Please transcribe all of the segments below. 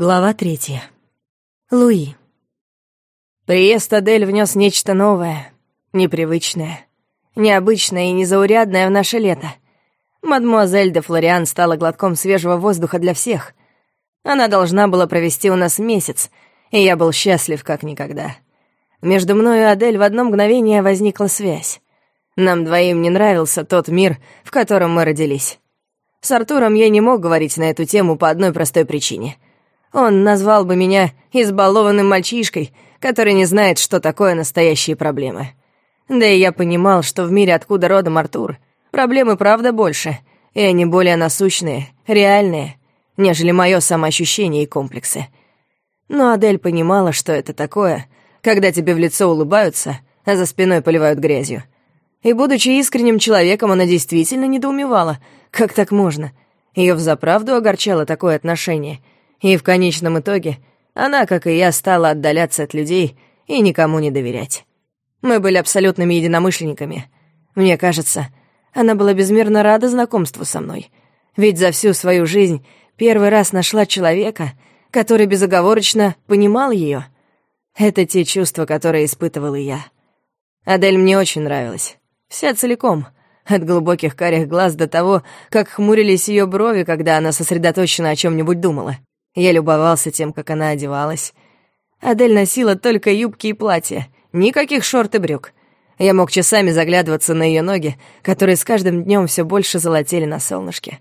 Глава третья. Луи. Приезд Адель внес нечто новое, непривычное, необычное и незаурядное в наше лето. Мадмуазель де Флориан стала глотком свежего воздуха для всех. Она должна была провести у нас месяц, и я был счастлив как никогда. Между мной и Адель в одно мгновение возникла связь. Нам двоим не нравился тот мир, в котором мы родились. С Артуром я не мог говорить на эту тему по одной простой причине — он назвал бы меня избалованным мальчишкой, который не знает, что такое настоящие проблемы. Да и я понимал, что в мире, откуда родом Артур, проблемы правда больше, и они более насущные, реальные, нежели мое самоощущение и комплексы. Но Адель понимала, что это такое, когда тебе в лицо улыбаются, а за спиной поливают грязью. И, будучи искренним человеком, она действительно недоумевала, как так можно. Ее взаправду огорчало такое отношение — и в конечном итоге она, как и я, стала отдаляться от людей и никому не доверять. Мы были абсолютными единомышленниками. Мне кажется, она была безмерно рада знакомству со мной. Ведь за всю свою жизнь первый раз нашла человека, который безоговорочно понимал ее. Это те чувства, которые испытывала я. Адель мне очень нравилась. Вся целиком. От глубоких карих глаз до того, как хмурились ее брови, когда она сосредоточенно о чем нибудь думала. Я любовался тем, как она одевалась. Адель носила только юбки и платья, никаких шорт и брюк. Я мог часами заглядываться на ее ноги, которые с каждым днем все больше золотели на солнышке.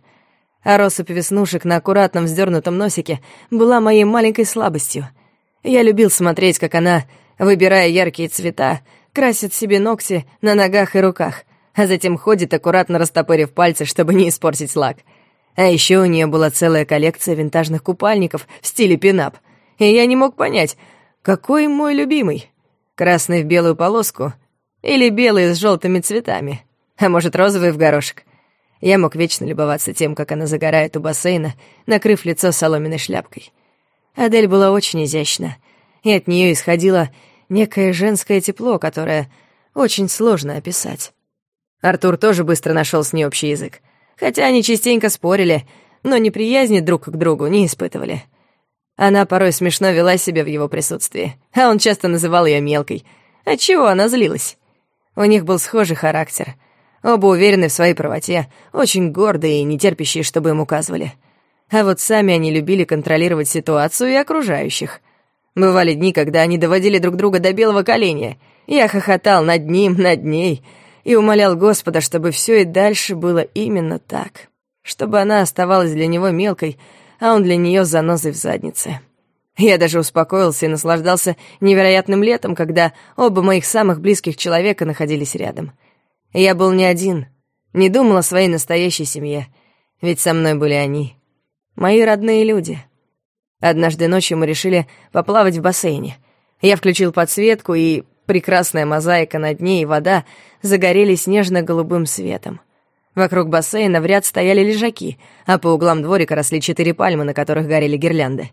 А россыпь веснушек на аккуратном вздернутом носике была моей маленькой слабостью. Я любил смотреть, как она, выбирая яркие цвета, красит себе ногти на ногах и руках, а затем ходит, аккуратно растопырив пальцы, чтобы не испортить лак — а еще у нее была целая коллекция винтажных купальников в стиле пинап. И я не мог понять, какой мой любимый? Красный в белую полоску или белый с желтыми цветами? А может, розовый в горошек? Я мог вечно любоваться тем, как она загорает у бассейна, накрыв лицо соломенной шляпкой. Адель была очень изящна, и от нее исходило некое женское тепло, которое очень сложно описать. Артур тоже быстро нашел с ней общий язык хотя они частенько спорили, но неприязни друг к другу не испытывали. Она порой смешно вела себя в его присутствии, а он часто называл ее мелкой. Отчего она злилась? У них был схожий характер. Оба уверены в своей правоте, очень гордые и нетерпящие, чтобы им указывали. А вот сами они любили контролировать ситуацию и окружающих. Бывали дни, когда они доводили друг друга до белого коленя. Я хохотал над ним, над ней — и умолял Господа, чтобы все и дальше было именно так, чтобы она оставалась для него мелкой, а он для нее занозой в заднице. Я даже успокоился и наслаждался невероятным летом, когда оба моих самых близких человека находились рядом. Я был не один, не думал о своей настоящей семье, ведь со мной были они, мои родные люди. Однажды ночью мы решили поплавать в бассейне. Я включил подсветку и Прекрасная мозаика на дне и вода загорелись нежно-голубым светом. Вокруг бассейна в ряд стояли лежаки, а по углам дворика росли четыре пальмы, на которых горели гирлянды.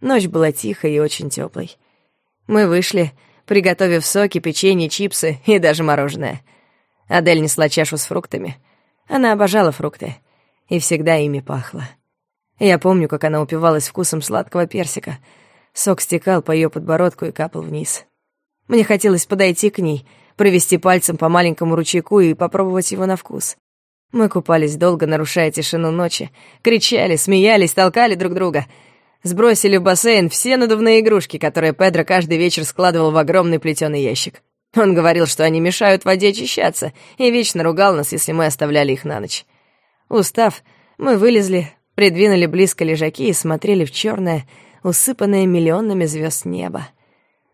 Ночь была тихой и очень теплой. Мы вышли, приготовив соки, печенье, чипсы и даже мороженое. Адель несла чашу с фруктами. Она обожала фрукты, и всегда ими пахло. Я помню, как она упивалась вкусом сладкого персика. Сок стекал по ее подбородку и капал вниз. Мне хотелось подойти к ней, провести пальцем по маленькому ручейку и попробовать его на вкус. Мы купались долго, нарушая тишину ночи, кричали, смеялись, толкали друг друга. Сбросили в бассейн все надувные игрушки, которые Педро каждый вечер складывал в огромный плетеный ящик. Он говорил, что они мешают воде очищаться, и вечно ругал нас, если мы оставляли их на ночь. Устав, мы вылезли, придвинули близко лежаки и смотрели в черное, усыпанное миллионами звезд небо.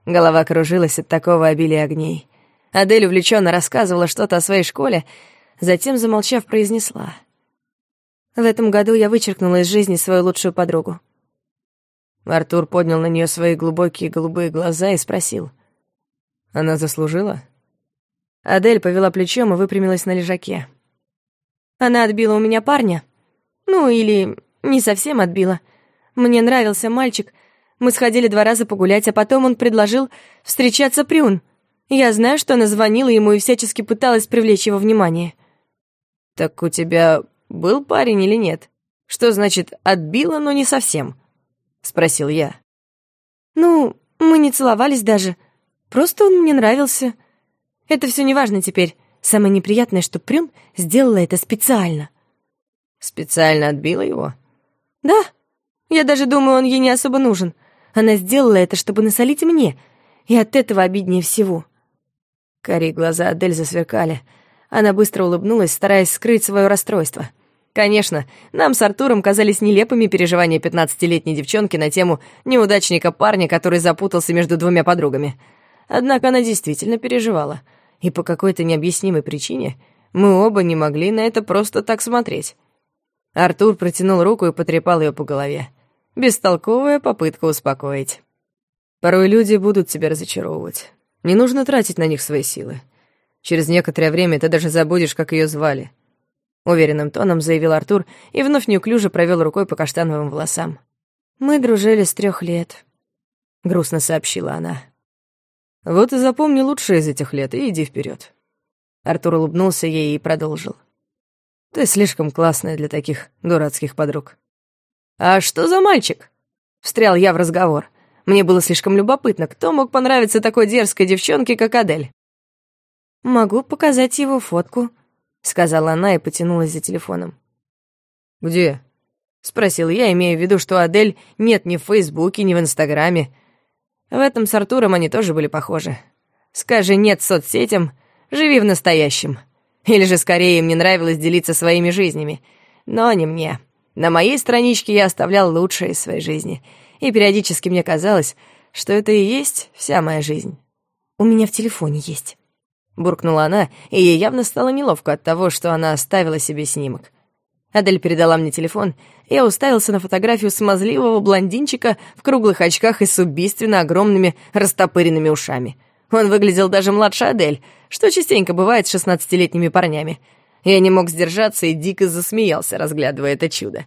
Голова кружилась от такого обилия огней. Адель увлеченно рассказывала что-то о своей школе, затем, замолчав, произнесла. «В этом году я вычеркнула из жизни свою лучшую подругу». Артур поднял на нее свои глубокие голубые глаза и спросил. «Она заслужила?» Адель повела плечом и выпрямилась на лежаке. «Она отбила у меня парня. Ну, или не совсем отбила. Мне нравился мальчик, мы сходили два раза погулять, а потом он предложил встречаться Прюн. Я знаю, что она звонила ему и всячески пыталась привлечь его внимание. «Так у тебя был парень или нет? Что значит «отбила, но не совсем»?» — спросил я. «Ну, мы не целовались даже. Просто он мне нравился. Это все неважно теперь. Самое неприятное, что Прюм сделала это специально». «Специально отбила его?» «Да. Я даже думаю, он ей не особо нужен. Она сделала это, чтобы насолить мне, и от этого обиднее всего». Кори глаза Адель засверкали. Она быстро улыбнулась, стараясь скрыть свое расстройство. Конечно, нам с Артуром казались нелепыми переживания пятнадцатилетней девчонки на тему неудачника парня, который запутался между двумя подругами. Однако она действительно переживала. И по какой-то необъяснимой причине мы оба не могли на это просто так смотреть. Артур протянул руку и потрепал ее по голове. Бестолковая попытка успокоить. Порой люди будут тебя разочаровывать. Не нужно тратить на них свои силы. Через некоторое время ты даже забудешь, как ее звали. Уверенным тоном заявил Артур и вновь неуклюже провел рукой по каштановым волосам. «Мы дружили с трех лет», — грустно сообщила она. «Вот и запомни лучшее из этих лет и иди вперед. Артур улыбнулся ей и продолжил. «Ты слишком классная для таких дурацких подруг». «А что за мальчик?» — встрял я в разговор. Мне было слишком любопытно, кто мог понравиться такой дерзкой девчонке, как Адель. «Могу показать его фотку», — сказала она и потянулась за телефоном. «Где?» — спросил я, имея в виду, что Адель нет ни в Фейсбуке, ни в Инстаграме. В этом с Артуром они тоже были похожи. Скажи «нет» соцсетям, живи в настоящем. Или же скорее им нравилось делиться своими жизнями. Но не мне. На моей страничке я оставлял лучшее из своей жизни — и периодически мне казалось, что это и есть вся моя жизнь. «У меня в телефоне есть», — буркнула она, и ей явно стало неловко от того, что она оставила себе снимок. Адель передала мне телефон, и я уставился на фотографию смазливого блондинчика в круглых очках и с убийственно огромными растопыренными ушами. Он выглядел даже младше Адель, что частенько бывает с шестнадцатилетними парнями. Я не мог сдержаться и дико засмеялся, разглядывая это чудо.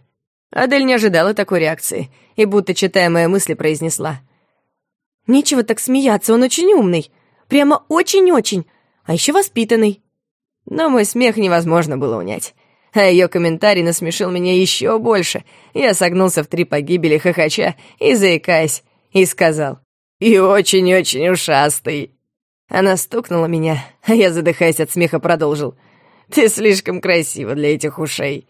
Адель не ожидала такой реакции и, будто читая мои мысли, произнесла. «Нечего так смеяться, он очень умный. Прямо очень-очень. А еще воспитанный». Но мой смех невозможно было унять. А ее комментарий насмешил меня еще больше. Я согнулся в три погибели хохоча и заикаясь, и сказал «И очень-очень ушастый». Она стукнула меня, а я, задыхаясь от смеха, продолжил «Ты слишком красива для этих ушей».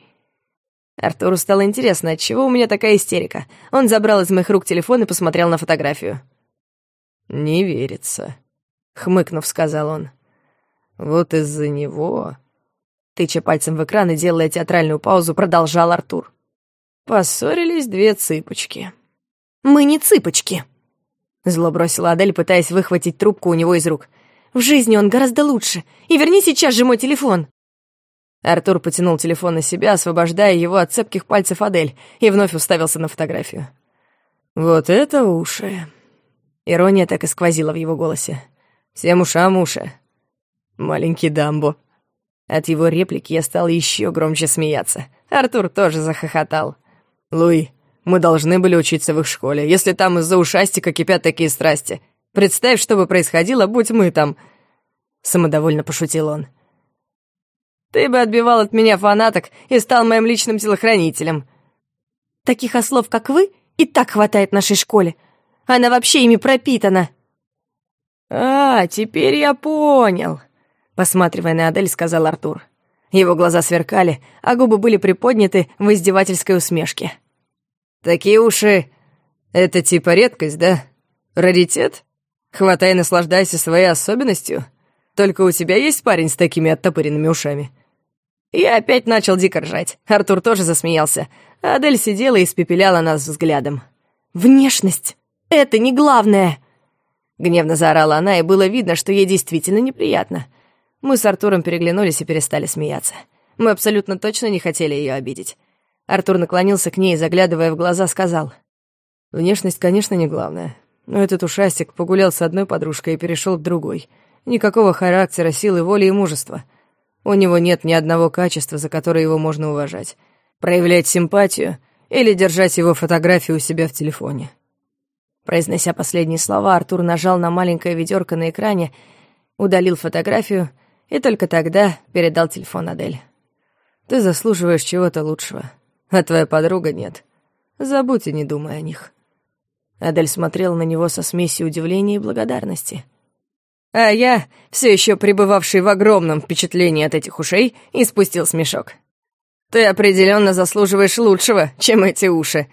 Артуру стало интересно, отчего у меня такая истерика. Он забрал из моих рук телефон и посмотрел на фотографию. «Не верится», — хмыкнув, сказал он. «Вот из-за него...» Тыча пальцем в экран и делая театральную паузу, продолжал Артур. Поссорились две цыпочки. «Мы не цыпочки», — зло бросила Адель, пытаясь выхватить трубку у него из рук. «В жизни он гораздо лучше. И верни сейчас же мой телефон». Артур потянул телефон на себя, освобождая его от цепких пальцев Адель, и вновь уставился на фотографию. «Вот это уши!» Ирония так и сквозила в его голосе. «Всем ушам уши!» «Маленький Дамбо!» От его реплики я стал еще громче смеяться. Артур тоже захохотал. «Луи, мы должны были учиться в их школе, если там из-за ушастика кипят такие страсти. Представь, что бы происходило, будь мы там...» Самодовольно пошутил он. Ты бы отбивал от меня фанаток и стал моим личным телохранителем. Таких ослов, как вы, и так хватает нашей школе. Она вообще ими пропитана. А, теперь я понял, посматривая на Адель, сказал Артур. Его глаза сверкали, а губы были приподняты в издевательской усмешке. Такие уши — это типа редкость, да? Раритет? Хватай и наслаждайся своей особенностью. Только у тебя есть парень с такими оттопыренными ушами. Я опять начал дико ржать. Артур тоже засмеялся. Адель сидела и испепеляла нас взглядом. «Внешность — это не главное!» Гневно заорала она, и было видно, что ей действительно неприятно. Мы с Артуром переглянулись и перестали смеяться. Мы абсолютно точно не хотели ее обидеть. Артур наклонился к ней и, заглядывая в глаза, сказал. «Внешность, конечно, не главное. Но этот ушастик погулял с одной подружкой и перешел к другой. Никакого характера, силы, воли и мужества. У него нет ни одного качества, за которое его можно уважать. Проявлять симпатию или держать его фотографию у себя в телефоне. Произнося последние слова, Артур нажал на маленькое ведерко на экране, удалил фотографию и только тогда передал телефон Адель. «Ты заслуживаешь чего-то лучшего, а твоя подруга нет. Забудь и не думай о них». Адель смотрела на него со смесью удивления и благодарности. А я, все еще пребывавший в огромном впечатлении от этих ушей, испустил смешок. «Ты определенно заслуживаешь лучшего, чем эти уши».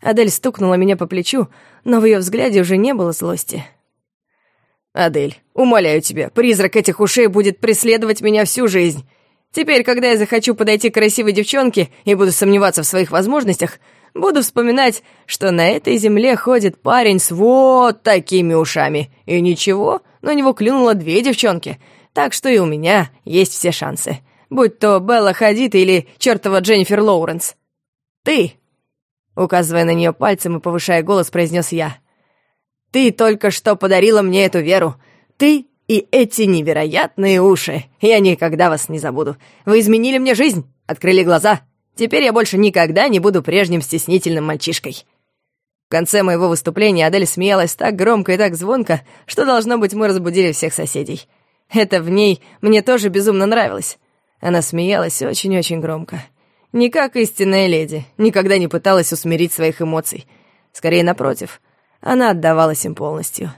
Адель стукнула меня по плечу, но в ее взгляде уже не было злости. «Адель, умоляю тебя, призрак этих ушей будет преследовать меня всю жизнь. Теперь, когда я захочу подойти к красивой девчонке и буду сомневаться в своих возможностях, буду вспоминать, что на этой земле ходит парень с вот такими ушами. И ничего, на него клюнуло две девчонки, так что и у меня есть все шансы. Будь то Белла Хадид или чертова Дженнифер Лоуренс. Ты, указывая на нее пальцем и повышая голос, произнес я. Ты только что подарила мне эту веру. Ты и эти невероятные уши. Я никогда вас не забуду. Вы изменили мне жизнь, открыли глаза. Теперь я больше никогда не буду прежним стеснительным мальчишкой. В конце моего выступления Адель смеялась так громко и так звонко, что, должно быть, мы разбудили всех соседей. Это в ней мне тоже безумно нравилось. Она смеялась очень-очень громко. Не как истинная леди, никогда не пыталась усмирить своих эмоций. Скорее, напротив, она отдавалась им полностью.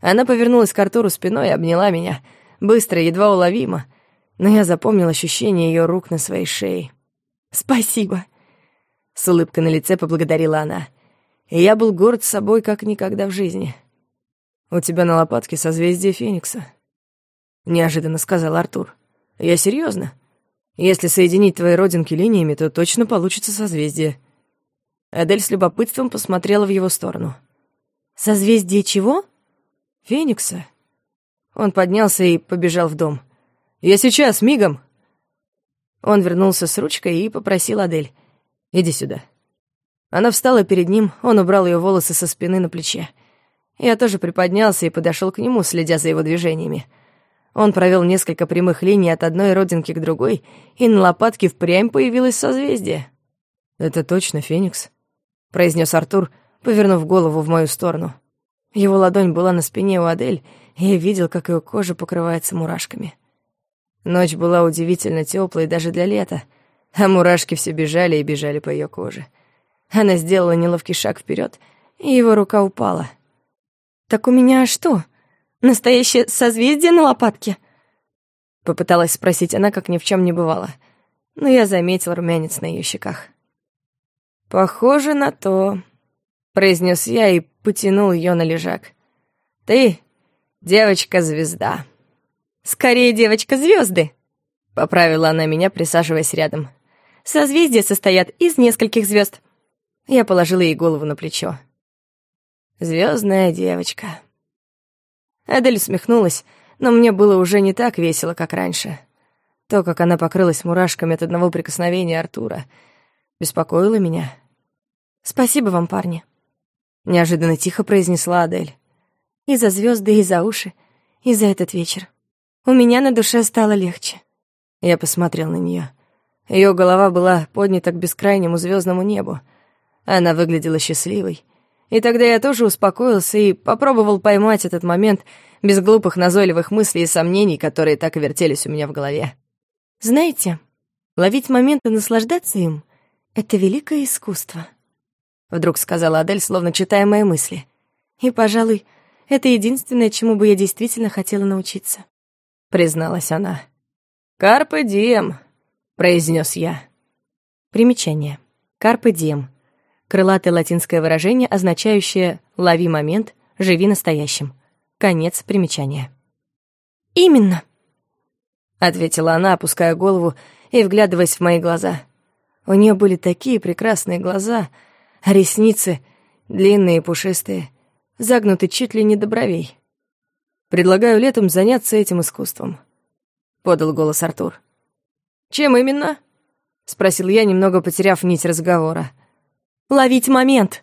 Она повернулась к Артуру спиной и обняла меня, быстро, едва уловимо, но я запомнил ощущение ее рук на своей шее. «Спасибо!» С улыбкой на лице поблагодарила она и я был горд собой как никогда в жизни. «У тебя на лопатке созвездие Феникса», — неожиданно сказал Артур. «Я серьезно. Если соединить твои родинки линиями, то точно получится созвездие». Адель с любопытством посмотрела в его сторону. «Созвездие чего?» «Феникса». Он поднялся и побежал в дом. «Я сейчас, мигом!» Он вернулся с ручкой и попросил Адель. «Иди сюда». Она встала перед ним, он убрал ее волосы со спины на плече. Я тоже приподнялся и подошел к нему, следя за его движениями. Он провел несколько прямых линий от одной родинки к другой, и на лопатке впрямь появилось созвездие. «Это точно Феникс», — произнес Артур, повернув голову в мою сторону. Его ладонь была на спине у Адель, и я видел, как ее кожа покрывается мурашками. Ночь была удивительно теплой даже для лета, а мурашки все бежали и бежали по ее коже. Она сделала неловкий шаг вперед, и его рука упала. «Так у меня что, настоящее созвездие на лопатке?» Попыталась спросить она, как ни в чем не бывало, но я заметил румянец на ее щеках. «Похоже на то», — произнес я и потянул ее на лежак. «Ты девочка-звезда». «Скорее девочка-звезды», — поправила она меня, присаживаясь рядом. «Созвездия состоят из нескольких звезд. Я положила ей голову на плечо. Звездная девочка. Адель усмехнулась, но мне было уже не так весело, как раньше. То, как она покрылась мурашками от одного прикосновения Артура, беспокоило меня. «Спасибо вам, парни», — неожиданно тихо произнесла Адель. «И за звезды, и за уши, и за этот вечер. У меня на душе стало легче». Я посмотрел на нее. Ее голова была поднята к бескрайнему звездному небу, она выглядела счастливой. И тогда я тоже успокоился и попробовал поймать этот момент без глупых назойливых мыслей и сомнений, которые так и вертелись у меня в голове. «Знаете, ловить момент и наслаждаться им — это великое искусство», — вдруг сказала Адель, словно читая мои мысли. «И, пожалуй, это единственное, чему бы я действительно хотела научиться», — призналась она. «Карпе дием», — произнес я. Примечание. «Карпе дием» крылатое латинское выражение, означающее «лови момент, живи настоящим». Конец примечания. «Именно», — ответила она, опуская голову и вглядываясь в мои глаза. У нее были такие прекрасные глаза, ресницы длинные и пушистые, загнуты чуть ли не до бровей. «Предлагаю летом заняться этим искусством», — подал голос Артур. «Чем именно?» — спросил я, немного потеряв нить разговора ловить момент!»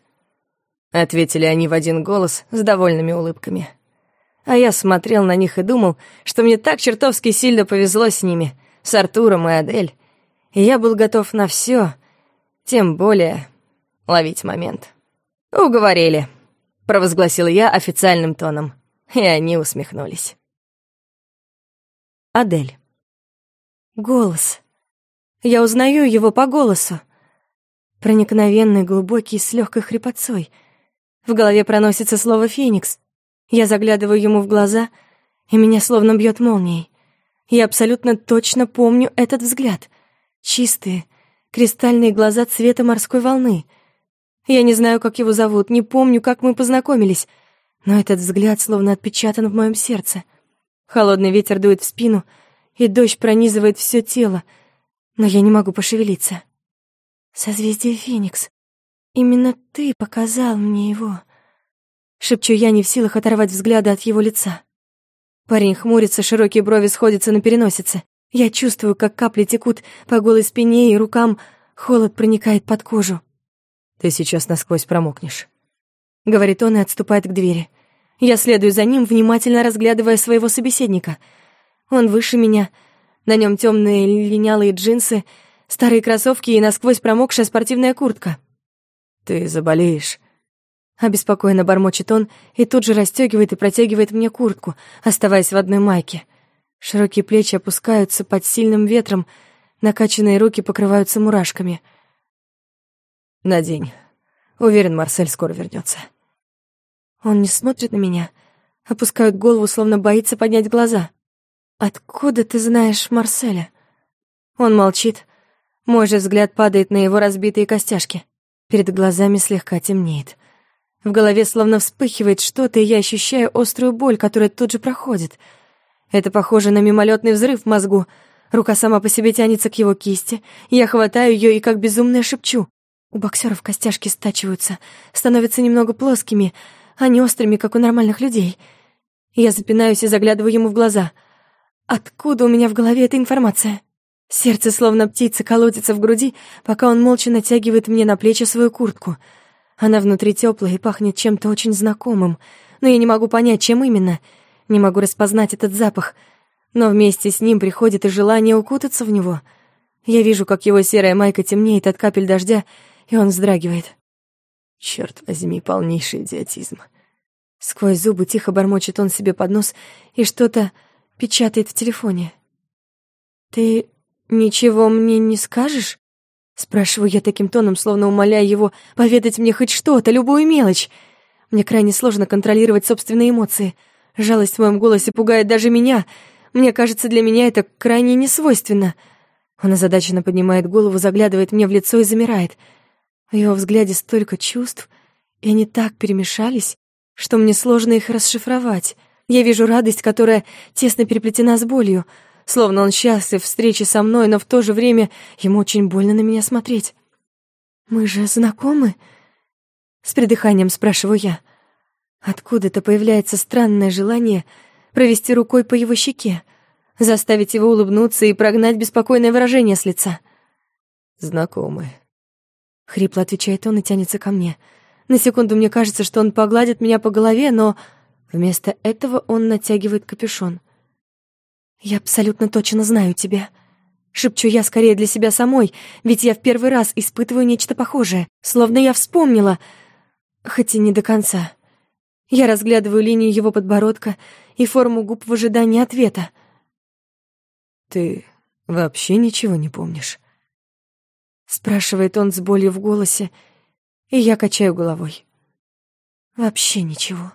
Ответили они в один голос с довольными улыбками. А я смотрел на них и думал, что мне так чертовски сильно повезло с ними, с Артуром и Адель. И я был готов на все, тем более ловить момент. «Уговорили», — провозгласил я официальным тоном, и они усмехнулись. Адель. Голос. Я узнаю его по голосу проникновенный, глубокий, с легкой хрипотцой. В голове проносится слово «Феникс». Я заглядываю ему в глаза, и меня словно бьет молнией. Я абсолютно точно помню этот взгляд. Чистые, кристальные глаза цвета морской волны. Я не знаю, как его зовут, не помню, как мы познакомились, но этот взгляд словно отпечатан в моем сердце. Холодный ветер дует в спину, и дождь пронизывает все тело, но я не могу пошевелиться. «Созвездие Феникс», Именно ты показал мне его. Шепчу я, не в силах оторвать взгляда от его лица. Парень хмурится, широкие брови сходятся на переносице. Я чувствую, как капли текут по голой спине и рукам, холод проникает под кожу. «Ты сейчас насквозь промокнешь», — говорит он и отступает к двери. Я следую за ним, внимательно разглядывая своего собеседника. Он выше меня, на нем темные линялые джинсы, старые кроссовки и насквозь промокшая спортивная куртка. «Ты заболеешь». Обеспокоенно бормочет он и тут же расстегивает и протягивает мне куртку, оставаясь в одной майке. Широкие плечи опускаются под сильным ветром, накачанные руки покрываются мурашками. «Надень. Уверен, Марсель скоро вернется. Он не смотрит на меня, опускает голову, словно боится поднять глаза. «Откуда ты знаешь Марселя?» Он молчит. Мой же взгляд падает на его разбитые костяшки. Перед глазами слегка темнеет. В голове словно вспыхивает что-то, и я ощущаю острую боль, которая тут же проходит. Это похоже на мимолетный взрыв в мозгу. Рука сама по себе тянется к его кисти. Я хватаю ее и как безумная шепчу. У боксеров костяшки стачиваются, становятся немного плоскими, а не острыми, как у нормальных людей. Я запинаюсь и заглядываю ему в глаза. Откуда у меня в голове эта информация? Сердце, словно птица, колотится в груди, пока он молча натягивает мне на плечи свою куртку. Она внутри теплая и пахнет чем-то очень знакомым, но я не могу понять, чем именно. Не могу распознать этот запах, но вместе с ним приходит и желание укутаться в него. Я вижу, как его серая майка темнеет от капель дождя, и он вздрагивает. Черт возьми, полнейший идиотизм. Сквозь зубы тихо бормочет он себе под нос и что-то печатает в телефоне. «Ты «Ничего мне не скажешь?» Спрашиваю я таким тоном, словно умоляя его поведать мне хоть что-то, любую мелочь. Мне крайне сложно контролировать собственные эмоции. Жалость в моем голосе пугает даже меня. Мне кажется, для меня это крайне несвойственно. Он озадаченно поднимает голову, заглядывает мне в лицо и замирает. В его взгляде столько чувств, и они так перемешались, что мне сложно их расшифровать. Я вижу радость, которая тесно переплетена с болью — словно он счастлив встрече со мной, но в то же время ему очень больно на меня смотреть. «Мы же знакомы?» С придыханием спрашиваю я. Откуда-то появляется странное желание провести рукой по его щеке, заставить его улыбнуться и прогнать беспокойное выражение с лица. «Знакомы», — хрипло отвечает он и тянется ко мне. На секунду мне кажется, что он погладит меня по голове, но вместо этого он натягивает капюшон — «Я абсолютно точно знаю тебя», — шепчу я скорее для себя самой, ведь я в первый раз испытываю нечто похожее, словно я вспомнила, хоть и не до конца. Я разглядываю линию его подбородка и форму губ в ожидании ответа. «Ты вообще ничего не помнишь?» Спрашивает он с болью в голосе, и я качаю головой. «Вообще ничего».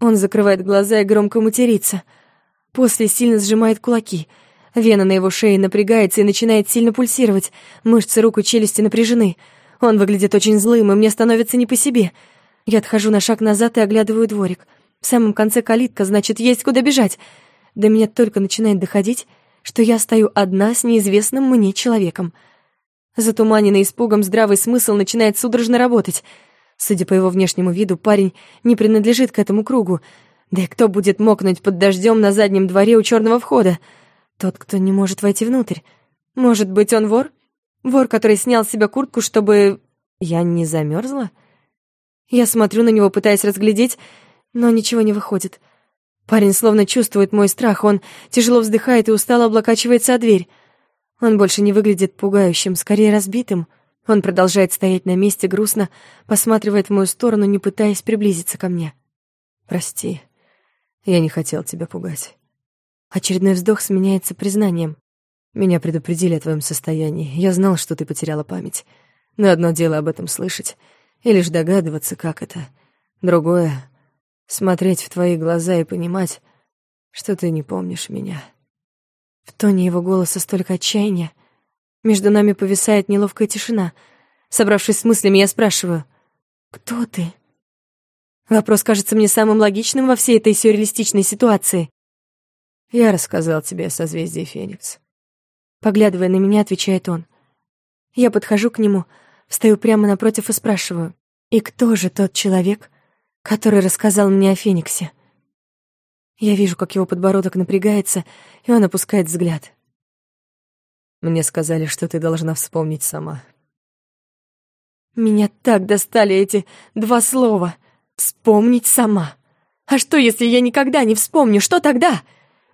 Он закрывает глаза и громко матерится — После сильно сжимает кулаки. Вена на его шее напрягается и начинает сильно пульсировать. Мышцы рук и челюсти напряжены. Он выглядит очень злым, и мне становится не по себе. Я отхожу на шаг назад и оглядываю дворик. В самом конце калитка, значит, есть куда бежать. До меня только начинает доходить, что я стою одна с неизвестным мне человеком. Затуманенный испугом здравый смысл начинает судорожно работать. Судя по его внешнему виду, парень не принадлежит к этому кругу — да и кто будет мокнуть под дождем на заднем дворе у черного входа? Тот, кто не может войти внутрь. Может быть, он вор? Вор, который снял с себя куртку, чтобы... Я не замерзла? Я смотрю на него, пытаясь разглядеть, но ничего не выходит. Парень словно чувствует мой страх, он тяжело вздыхает и устало облокачивается о дверь. Он больше не выглядит пугающим, скорее разбитым. Он продолжает стоять на месте грустно, посматривает в мою сторону, не пытаясь приблизиться ко мне. «Прости», я не хотел тебя пугать. Очередной вздох сменяется признанием. Меня предупредили о твоем состоянии. Я знал, что ты потеряла память. Но одно дело об этом слышать, и лишь догадываться, как это. Другое — смотреть в твои глаза и понимать, что ты не помнишь меня. В тоне его голоса столько отчаяния. Между нами повисает неловкая тишина. Собравшись с мыслями, я спрашиваю, «Кто ты?» Вопрос кажется мне самым логичным во всей этой сюрреалистичной ситуации. «Я рассказал тебе о созвездии Феникс». Поглядывая на меня, отвечает он. Я подхожу к нему, встаю прямо напротив и спрашиваю, «И кто же тот человек, который рассказал мне о Фениксе?» Я вижу, как его подбородок напрягается, и он опускает взгляд. «Мне сказали, что ты должна вспомнить сама». Меня так достали эти два слова. «Вспомнить сама». А что, если я никогда не вспомню? Что тогда?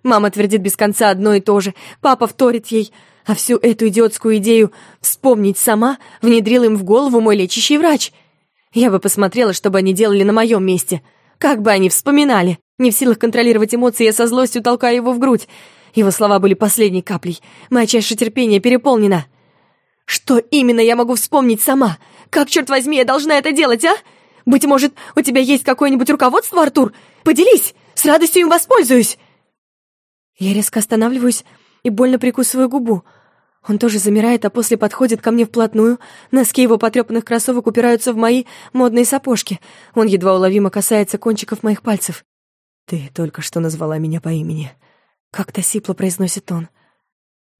Мама твердит без конца одно и то же. Папа вторит ей. А всю эту идиотскую идею «вспомнить сама» внедрил им в голову мой лечащий врач. Я бы посмотрела, что бы они делали на моем месте. Как бы они вспоминали. Не в силах контролировать эмоции, я со злостью толкаю его в грудь. Его слова были последней каплей. Моя чаша терпения переполнена. Что именно я могу вспомнить сама? Как, черт возьми, я должна это делать, а? Быть может, у тебя есть какое-нибудь руководство, Артур? Поделись! С радостью им воспользуюсь!» Я резко останавливаюсь и больно прикусываю губу. Он тоже замирает, а после подходит ко мне вплотную. Носки его потрепанных кроссовок упираются в мои модные сапожки. Он едва уловимо касается кончиков моих пальцев. «Ты только что назвала меня по имени», — как-то сипло произносит он.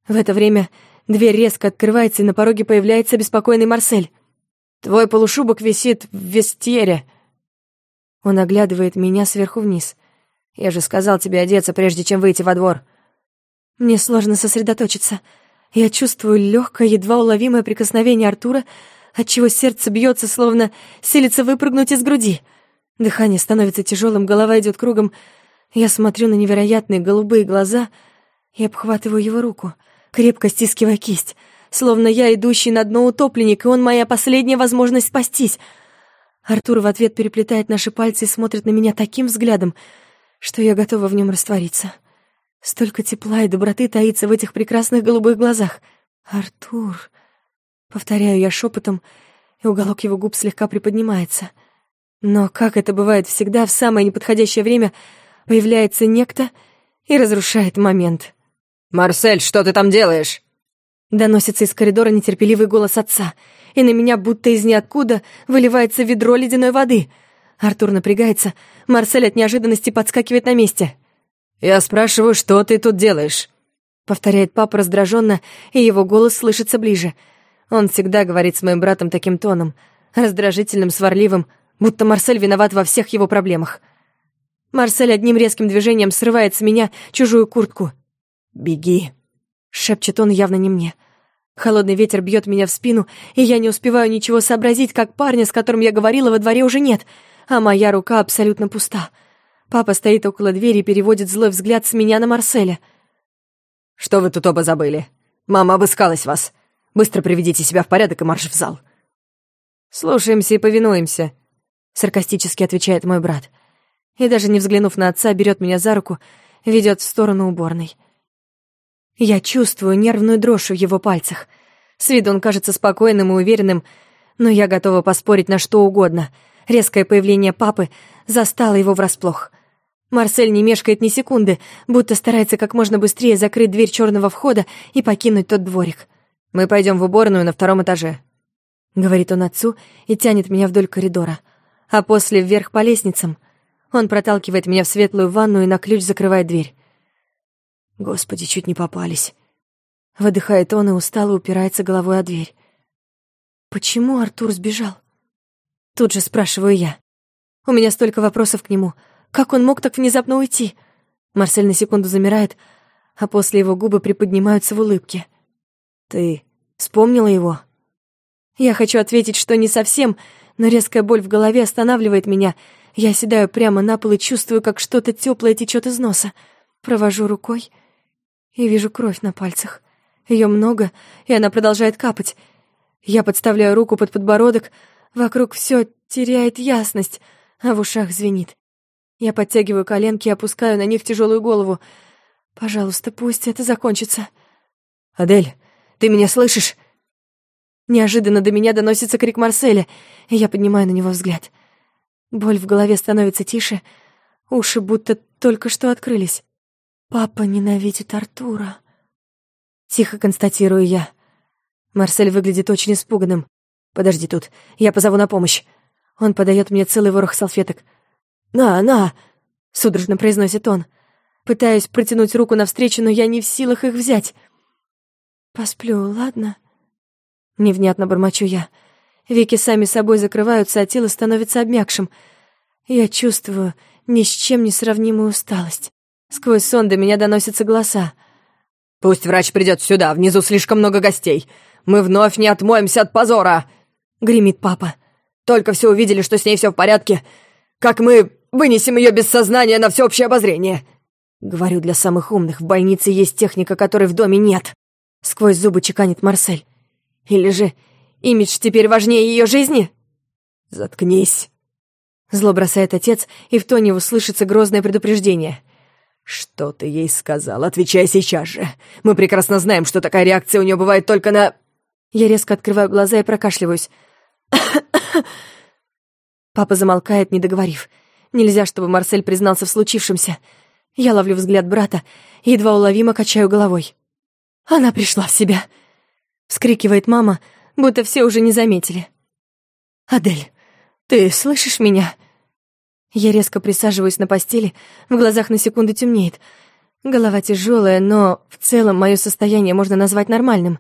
В это время дверь резко открывается, и на пороге появляется беспокойный Марсель. «Твой полушубок висит в вестьере». Он оглядывает меня сверху вниз. Я же сказал тебе одеться, прежде чем выйти во двор. Мне сложно сосредоточиться. Я чувствую легкое, едва уловимое прикосновение Артура, отчего сердце бьется, словно силится выпрыгнуть из груди. Дыхание становится тяжелым, голова идет кругом. Я смотрю на невероятные голубые глаза и обхватываю его руку, крепко стискивая кисть, словно я идущий на дно утопленник, и он моя последняя возможность спастись. Артур в ответ переплетает наши пальцы и смотрит на меня таким взглядом, что я готова в нем раствориться. Столько тепла и доброты таится в этих прекрасных голубых глазах. «Артур...» Повторяю я шепотом, и уголок его губ слегка приподнимается. Но, как это бывает всегда, в самое неподходящее время появляется некто и разрушает момент. «Марсель, что ты там делаешь?» Доносится из коридора нетерпеливый голос отца, и на меня будто из ниоткуда выливается ведро ледяной воды — Артур напрягается. Марсель от неожиданности подскакивает на месте. «Я спрашиваю, что ты тут делаешь?» Повторяет папа раздраженно, и его голос слышится ближе. Он всегда говорит с моим братом таким тоном, раздражительным, сварливым, будто Марсель виноват во всех его проблемах. Марсель одним резким движением срывает с меня чужую куртку. «Беги», — шепчет он явно не мне. Холодный ветер бьет меня в спину, и я не успеваю ничего сообразить, как парня, с которым я говорила, во дворе уже нет — а моя рука абсолютно пуста. Папа стоит около двери и переводит злой взгляд с меня на Марселя. «Что вы тут оба забыли? Мама обыскалась вас. Быстро приведите себя в порядок и марш в зал». «Слушаемся и повинуемся», — саркастически отвечает мой брат. И даже не взглянув на отца, берет меня за руку, ведет в сторону уборной. Я чувствую нервную дрожь в его пальцах. С виду он кажется спокойным и уверенным, но я готова поспорить на что угодно — Резкое появление папы застало его врасплох. Марсель не мешкает ни секунды, будто старается как можно быстрее закрыть дверь черного входа и покинуть тот дворик. «Мы пойдем в уборную на втором этаже», — говорит он отцу и тянет меня вдоль коридора. А после вверх по лестницам. Он проталкивает меня в светлую ванну и на ключ закрывает дверь. Господи, чуть не попались. Выдыхает он и устало упирается головой о дверь. Почему Артур сбежал? Тут же спрашиваю я. У меня столько вопросов к нему. Как он мог так внезапно уйти? Марсель на секунду замирает, а после его губы приподнимаются в улыбке. «Ты вспомнила его?» Я хочу ответить, что не совсем, но резкая боль в голове останавливает меня. Я седаю прямо на пол и чувствую, как что-то теплое течет из носа. Провожу рукой и вижу кровь на пальцах. Ее много, и она продолжает капать. Я подставляю руку под подбородок, Вокруг все теряет ясность, а в ушах звенит. Я подтягиваю коленки и опускаю на них тяжелую голову. Пожалуйста, пусть это закончится. «Адель, ты меня слышишь?» Неожиданно до меня доносится крик Марселя, и я поднимаю на него взгляд. Боль в голове становится тише, уши будто только что открылись. «Папа ненавидит Артура», — тихо констатирую я. Марсель выглядит очень испуганным. «Подожди тут, я позову на помощь». Он подает мне целый ворох салфеток. «На, на!» — судорожно произносит он. Пытаюсь протянуть руку навстречу, но я не в силах их взять. «Посплю, ладно?» Невнятно бормочу я. Веки сами собой закрываются, а тело становится обмякшим. Я чувствую ни с чем не сравнимую усталость. Сквозь сон до меня доносятся голоса. «Пусть врач придет сюда, внизу слишком много гостей. Мы вновь не отмоемся от позора!» — гремит папа. «Только все увидели, что с ней все в порядке. Как мы вынесем ее без сознания на всеобщее обозрение?» Говорю для самых умных, в больнице есть техника, которой в доме нет. Сквозь зубы чеканит Марсель. Или же имидж теперь важнее ее жизни? Заткнись. Зло бросает отец, и в тоне услышится грозное предупреждение. «Что ты ей сказал? Отвечай сейчас же. Мы прекрасно знаем, что такая реакция у нее бывает только на...» Я резко открываю глаза и прокашливаюсь. Папа замолкает, не договорив. Нельзя, чтобы Марсель признался в случившемся. Я ловлю взгляд брата и едва уловимо качаю головой. Она пришла в себя. Вскрикивает мама, будто все уже не заметили. «Адель, ты слышишь меня?» Я резко присаживаюсь на постели, в глазах на секунду темнеет. Голова тяжелая, но в целом мое состояние можно назвать нормальным.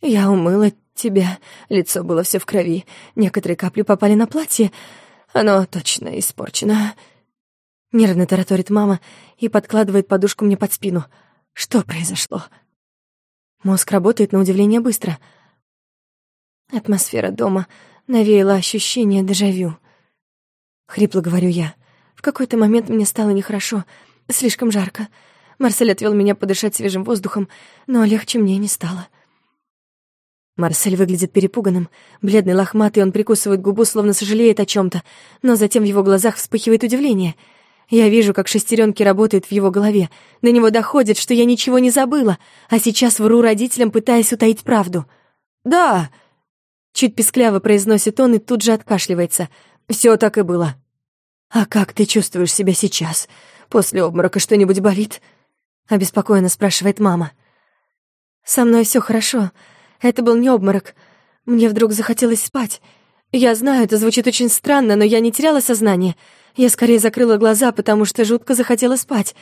Я умыла тебя, лицо было все в крови, некоторые капли попали на платье, оно точно испорчено. Нервно тараторит мама и подкладывает подушку мне под спину. Что произошло? Мозг работает на удивление быстро. Атмосфера дома навеяла ощущение дежавю. Хрипло говорю я. В какой-то момент мне стало нехорошо, слишком жарко. Марсель отвел меня подышать свежим воздухом, но легче мне не стало. Марсель выглядит перепуганным, бледный, лохматый, он прикусывает губу, словно сожалеет о чем то но затем в его глазах вспыхивает удивление — я вижу, как шестеренки работают в его голове. До него доходит, что я ничего не забыла, а сейчас вру родителям, пытаясь утаить правду. «Да!» Чуть пискляво произносит он и тут же откашливается. Все так и было. «А как ты чувствуешь себя сейчас? После обморока что-нибудь болит?» Обеспокоенно спрашивает мама. «Со мной все хорошо. Это был не обморок. Мне вдруг захотелось спать. Я знаю, это звучит очень странно, но я не теряла сознание. Я скорее закрыла глаза, потому что жутко захотела спать,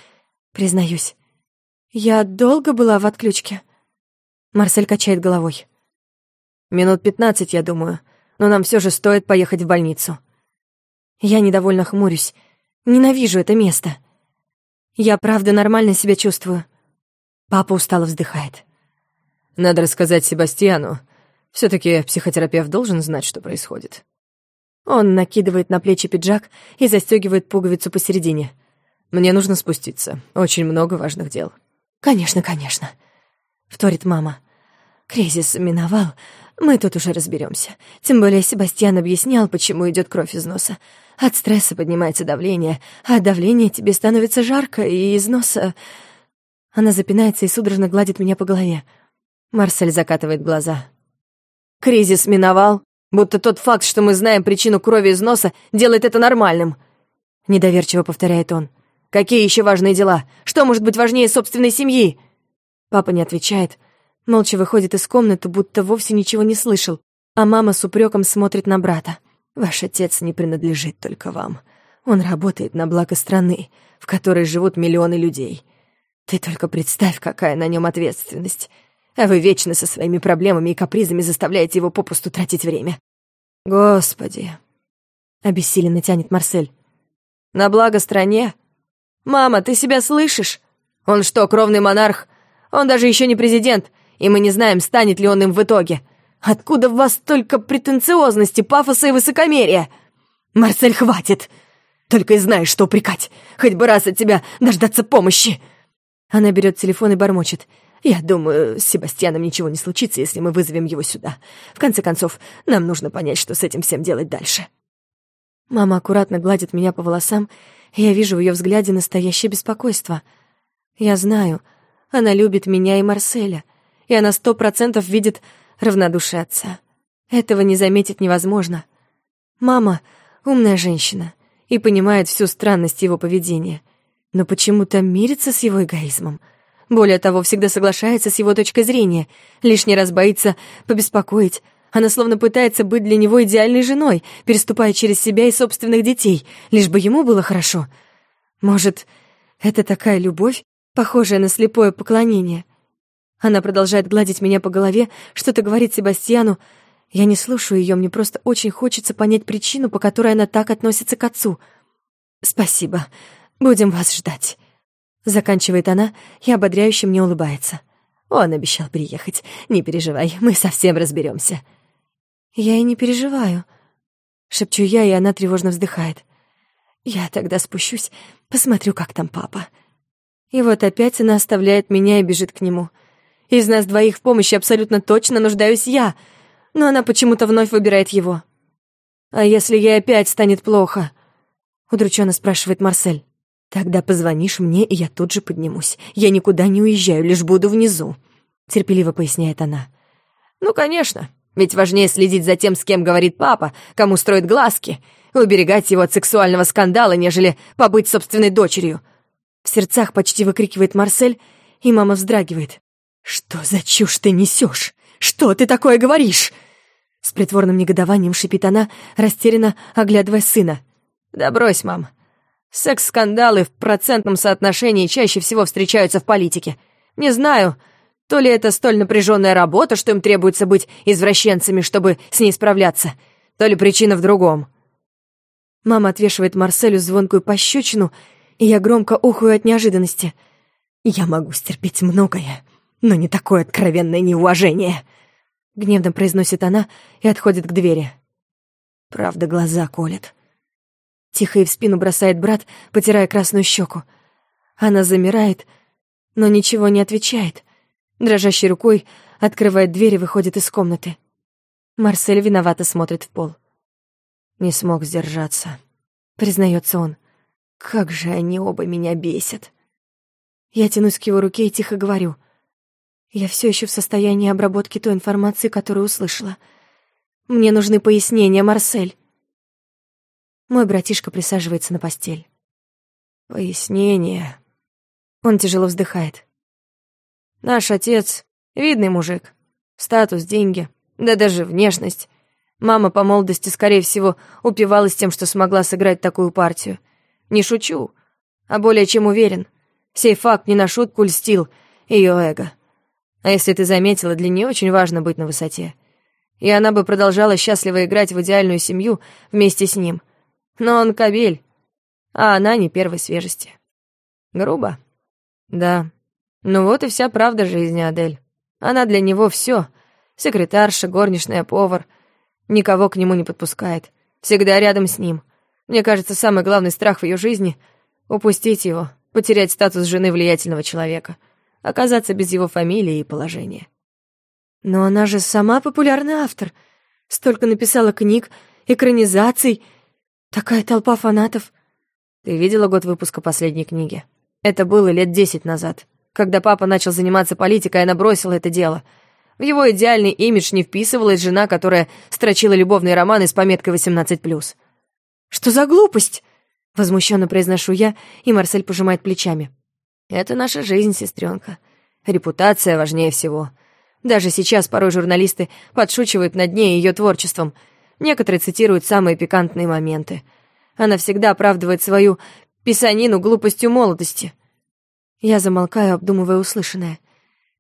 признаюсь. Я долго была в отключке. Марсель качает головой. Минут пятнадцать, я думаю, но нам все же стоит поехать в больницу. Я недовольно хмурюсь. Ненавижу это место. Я правда нормально себя чувствую. Папа устало вздыхает. Надо рассказать Себастьяну. все таки психотерапевт должен знать, что происходит. Он накидывает на плечи пиджак и застегивает пуговицу посередине. «Мне нужно спуститься. Очень много важных дел». «Конечно, конечно», — вторит мама. «Кризис миновал. Мы тут уже разберемся. Тем более Себастьян объяснял, почему идет кровь из носа. От стресса поднимается давление, а от давления тебе становится жарко, и из носа...» Она запинается и судорожно гладит меня по голове. Марсель закатывает глаза. «Кризис миновал?» Будто тот факт, что мы знаем причину крови из носа, делает это нормальным. Недоверчиво повторяет он. Какие еще важные дела? Что может быть важнее собственной семьи? Папа не отвечает. Молча выходит из комнаты, будто вовсе ничего не слышал. А мама с упреком смотрит на брата. Ваш отец не принадлежит только вам. Он работает на благо страны, в которой живут миллионы людей. Ты только представь, какая на нем ответственность. А вы вечно со своими проблемами и капризами заставляете его попусту тратить время. Господи. Обессиленно тянет Марсель. На благо стране? Мама, ты себя слышишь? Он что, кровный монарх? Он даже еще не президент, и мы не знаем, станет ли он им в итоге. Откуда в вас столько претенциозности, пафоса и высокомерия? Марсель, хватит! Только и знаешь, что упрекать. Хоть бы раз от тебя дождаться помощи. Она берет телефон и бормочет. Я думаю, с Себастьяном ничего не случится, если мы вызовем его сюда. В конце концов, нам нужно понять, что с этим всем делать дальше. Мама аккуратно гладит меня по волосам, и я вижу в ее взгляде настоящее беспокойство. Я знаю, она любит меня и Марселя, и она сто процентов видит равнодушие отца. Этого не заметить невозможно. Мама — умная женщина и понимает всю странность его поведения, но почему-то мирится с его эгоизмом. Более того, всегда соглашается с его точкой зрения, лишний раз боится побеспокоить. Она словно пытается быть для него идеальной женой, переступая через себя и собственных детей, лишь бы ему было хорошо. Может, это такая любовь, похожая на слепое поклонение? Она продолжает гладить меня по голове, что-то говорит Себастьяну, я не слушаю ее, мне просто очень хочется понять причину, по которой она так относится к отцу. «Спасибо. Будем вас ждать». Заканчивает она и ободряюще мне улыбается. Он обещал приехать. Не переживай, мы совсем разберемся. Я и не переживаю. Шепчу я, и она тревожно вздыхает. Я тогда спущусь, посмотрю, как там папа. И вот опять она оставляет меня и бежит к нему. Из нас двоих в помощи абсолютно точно нуждаюсь я — но она почему-то вновь выбирает его. «А если ей опять станет плохо?» — удрученно спрашивает Марсель. «Тогда позвонишь мне, и я тут же поднимусь. Я никуда не уезжаю, лишь буду внизу», — терпеливо поясняет она. «Ну, конечно, ведь важнее следить за тем, с кем говорит папа, кому строит глазки, уберегать его от сексуального скандала, нежели побыть собственной дочерью». В сердцах почти выкрикивает Марсель, и мама вздрагивает. «Что за чушь ты несешь? Что ты такое говоришь?» С притворным негодованием шипит она, растерянно оглядывая сына. «Да брось, мам. Секс-скандалы в процентном соотношении чаще всего встречаются в политике. Не знаю, то ли это столь напряженная работа, что им требуется быть извращенцами, чтобы с ней справляться, то ли причина в другом». Мама отвешивает Марселю звонкую пощечину, и я громко ухаю от неожиданности. «Я могу стерпеть многое, но не такое откровенное неуважение!» Гневно произносит она и отходит к двери. Правда, глаза колет. Тихо и в спину бросает брат, потирая красную щеку. Она замирает, но ничего не отвечает. Дрожащей рукой открывает дверь и выходит из комнаты. Марсель виновато смотрит в пол. Не смог сдержаться, признается он. Как же они оба меня бесят. Я тянусь к его руке и тихо говорю — я все еще в состоянии обработки той информации, которую услышала. Мне нужны пояснения, Марсель. Мой братишка присаживается на постель. Пояснения. Он тяжело вздыхает. Наш отец — видный мужик. Статус, деньги, да даже внешность. Мама по молодости, скорее всего, упивалась тем, что смогла сыграть такую партию. Не шучу, а более чем уверен. Сей факт не на шутку льстил ее эго. А если ты заметила, для нее очень важно быть на высоте. И она бы продолжала счастливо играть в идеальную семью вместе с ним. Но он кабель, а она не первой свежести. Грубо? Да. Ну вот и вся правда жизни, Адель. Она для него все: Секретарша, горничная, повар. Никого к нему не подпускает. Всегда рядом с ним. Мне кажется, самый главный страх в ее жизни — упустить его, потерять статус жены влиятельного человека — оказаться без его фамилии и положения. Но она же сама популярный автор. Столько написала книг, экранизаций. Такая толпа фанатов. Ты видела год выпуска последней книги? Это было лет десять назад. Когда папа начал заниматься политикой, она бросила это дело. В его идеальный имидж не вписывалась жена, которая строчила любовные романы с пометкой 18+. «Что за глупость?» — возмущенно произношу я, и Марсель пожимает плечами. Это наша жизнь, сестренка. Репутация важнее всего. Даже сейчас порой журналисты подшучивают над ней и ее творчеством. Некоторые цитируют самые пикантные моменты. Она всегда оправдывает свою писанину глупостью молодости. Я замолкаю, обдумывая услышанное.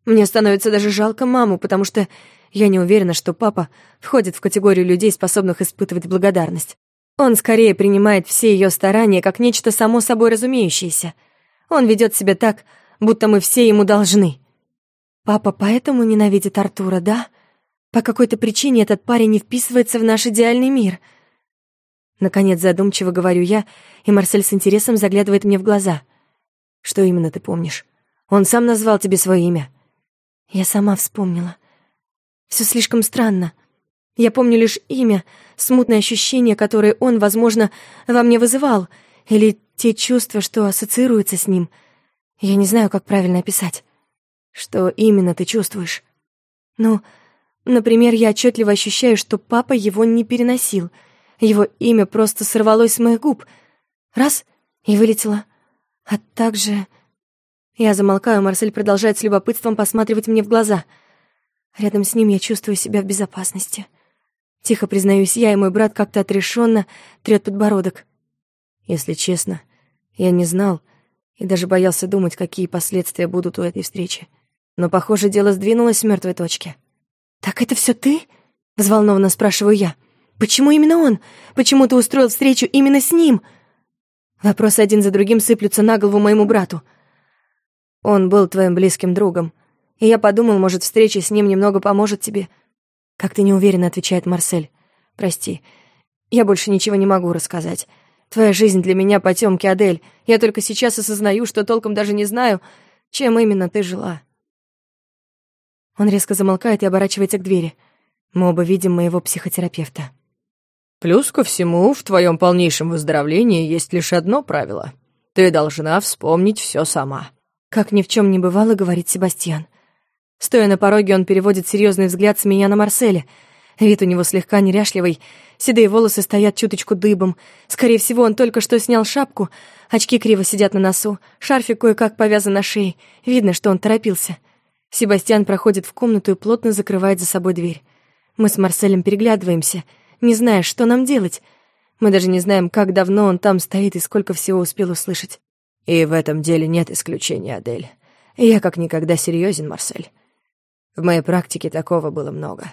Мне становится даже жалко маму, потому что я не уверена, что папа входит в категорию людей, способных испытывать благодарность. Он скорее принимает все ее старания как нечто само собой разумеющееся — он ведет себя так, будто мы все ему должны. Папа поэтому ненавидит Артура, да? По какой-то причине этот парень не вписывается в наш идеальный мир. Наконец задумчиво говорю я, и Марсель с интересом заглядывает мне в глаза. Что именно ты помнишь? Он сам назвал тебе свое имя. Я сама вспомнила. Все слишком странно. Я помню лишь имя, смутное ощущение, которое он, возможно, во мне вызывал — или те чувства, что ассоциируются с ним. Я не знаю, как правильно описать. Что именно ты чувствуешь? Ну, Например, я отчетливо ощущаю, что папа его не переносил. Его имя просто сорвалось с моих губ. Раз — и вылетело. А также... Я замолкаю, Марсель продолжает с любопытством посматривать мне в глаза. Рядом с ним я чувствую себя в безопасности. Тихо признаюсь я, и мой брат как-то отрешенно трёт подбородок. Если честно, я не знал и даже боялся думать, какие последствия будут у этой встречи. Но, похоже, дело сдвинулось с мертвой точки. «Так это все ты?» — взволнованно спрашиваю я. «Почему именно он? Почему ты устроил встречу именно с ним?» Вопросы один за другим сыплются на голову моему брату. «Он был твоим близким другом, и я подумал, может, встреча с ним немного поможет тебе». Как-то неуверенно отвечает Марсель. «Прости, я больше ничего не могу рассказать. Твоя жизнь для меня потемки, Адель. Я только сейчас осознаю, что толком даже не знаю, чем именно ты жила». Он резко замолкает и оборачивается к двери. Мы оба видим моего психотерапевта. «Плюс ко всему, в твоем полнейшем выздоровлении есть лишь одно правило. Ты должна вспомнить все сама». Как ни в чем не бывало, говорит Себастьян. Стоя на пороге, он переводит серьезный взгляд с меня на Марселя. Вид у него слегка неряшливый, седые волосы стоят чуточку дыбом. Скорее всего, он только что снял шапку, очки криво сидят на носу, шарфик кое-как повязан на шее. Видно, что он торопился. Себастьян проходит в комнату и плотно закрывает за собой дверь. Мы с Марселем переглядываемся, не зная, что нам делать. Мы даже не знаем, как давно он там стоит и сколько всего успел услышать. И в этом деле нет исключения, Адель. Я как никогда серьезен, Марсель. В моей практике такого было много.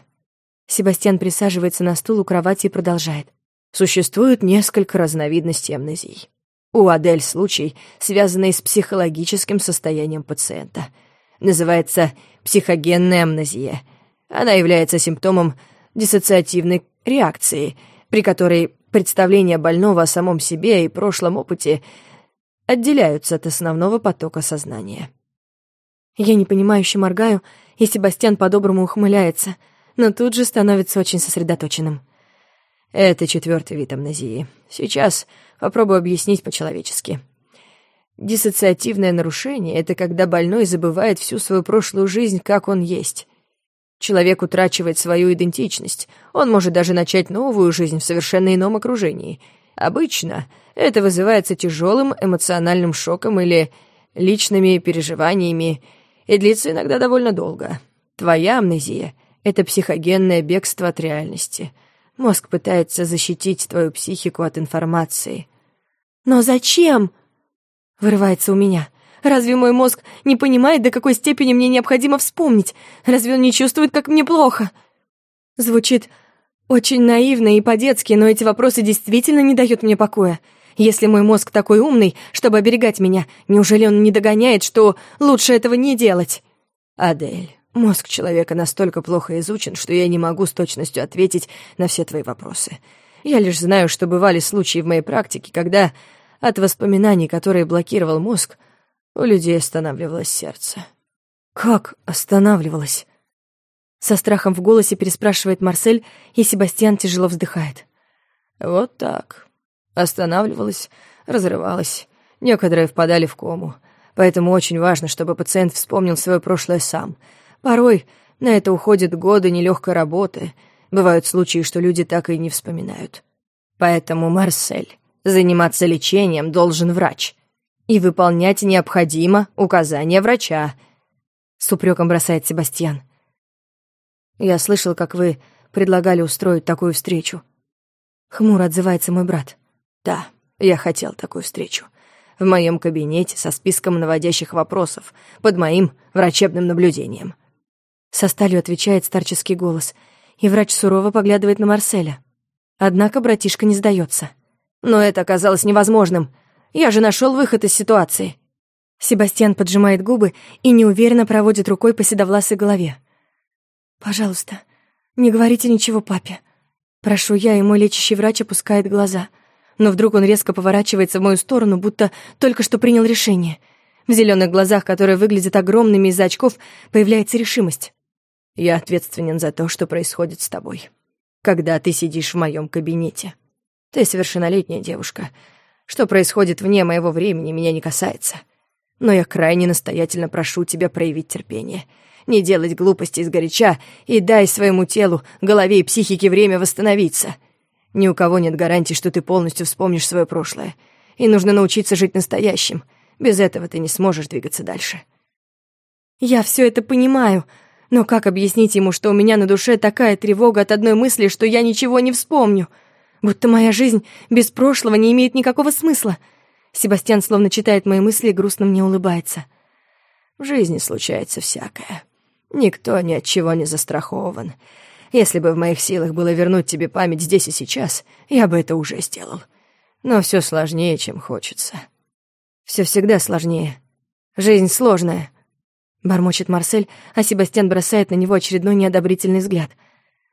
Себастьян присаживается на стул у кровати и продолжает. Существует несколько разновидностей амнезий. У Адель случай, связанный с психологическим состоянием пациента — называется психогенная амнезия. Она является симптомом диссоциативной реакции, при которой представления больного о самом себе и прошлом опыте отделяются от основного потока сознания. Я непонимающе моргаю, и Себастьян по-доброму ухмыляется, но тут же становится очень сосредоточенным. Это четвертый вид амнезии. Сейчас попробую объяснить по-человечески. Диссоциативное нарушение — это когда больной забывает всю свою прошлую жизнь, как он есть. Человек утрачивает свою идентичность, он может даже начать новую жизнь в совершенно ином окружении. Обычно это вызывается тяжелым эмоциональным шоком или личными переживаниями и длится иногда довольно долго. Твоя амнезия — это психогенное бегство от реальности. Мозг пытается защитить твою психику от информации. «Но зачем?» Вырывается у меня. Разве мой мозг не понимает, до какой степени мне необходимо вспомнить? Разве он не чувствует, как мне плохо? Звучит очень наивно и по-детски, но эти вопросы действительно не дают мне покоя. Если мой мозг такой умный, чтобы оберегать меня, неужели он не догоняет, что лучше этого не делать? Адель, мозг человека настолько плохо изучен, что я не могу с точностью ответить на все твои вопросы. Я лишь знаю, что бывали случаи в моей практике, когда от воспоминаний, которые блокировал мозг, у людей останавливалось сердце. «Как останавливалось?» Со страхом в голосе переспрашивает Марсель, и Себастьян тяжело вздыхает. «Вот так. Останавливалось, разрывалось. Некоторые впадали в кому. Поэтому очень важно, чтобы пациент вспомнил свое прошлое сам. Порой на это уходят годы нелегкой работы. Бывают случаи, что люди так и не вспоминают. Поэтому, Марсель, Заниматься лечением должен врач. И выполнять необходимо указания врача. С упреком бросает Себастьян. Я слышал, как вы предлагали устроить такую встречу. Хмуро отзывается мой брат. Да, я хотел такую встречу. В моем кабинете со списком наводящих вопросов, под моим врачебным наблюдением. Со сталью отвечает старческий голос, и врач сурово поглядывает на Марселя. Однако братишка не сдается. Но это оказалось невозможным. Я же нашел выход из ситуации. Себастьян поджимает губы и неуверенно проводит рукой по седовласой голове. «Пожалуйста, не говорите ничего папе». Прошу я, и мой лечащий врач опускает глаза. Но вдруг он резко поворачивается в мою сторону, будто только что принял решение. В зеленых глазах, которые выглядят огромными из-за очков, появляется решимость. «Я ответственен за то, что происходит с тобой, когда ты сидишь в моем кабинете». Ты совершеннолетняя девушка. Что происходит вне моего времени, меня не касается. Но я крайне настоятельно прошу тебя проявить терпение. не делать глупостей сгоряча и дай своему телу, голове и психике время восстановиться. Ни у кого нет гарантии, что ты полностью вспомнишь свое прошлое. И нужно научиться жить настоящим. Без этого ты не сможешь двигаться дальше. Я все это понимаю, но как объяснить ему, что у меня на душе такая тревога от одной мысли, что я ничего не вспомню? Будто моя жизнь без прошлого не имеет никакого смысла. Себастьян словно читает мои мысли и грустно мне улыбается. В жизни случается всякое. Никто ни от чего не застрахован. Если бы в моих силах было вернуть тебе память здесь и сейчас, я бы это уже сделал. Но все сложнее, чем хочется. Все всегда сложнее. Жизнь сложная. Бормочет Марсель, а Себастьян бросает на него очередной неодобрительный взгляд.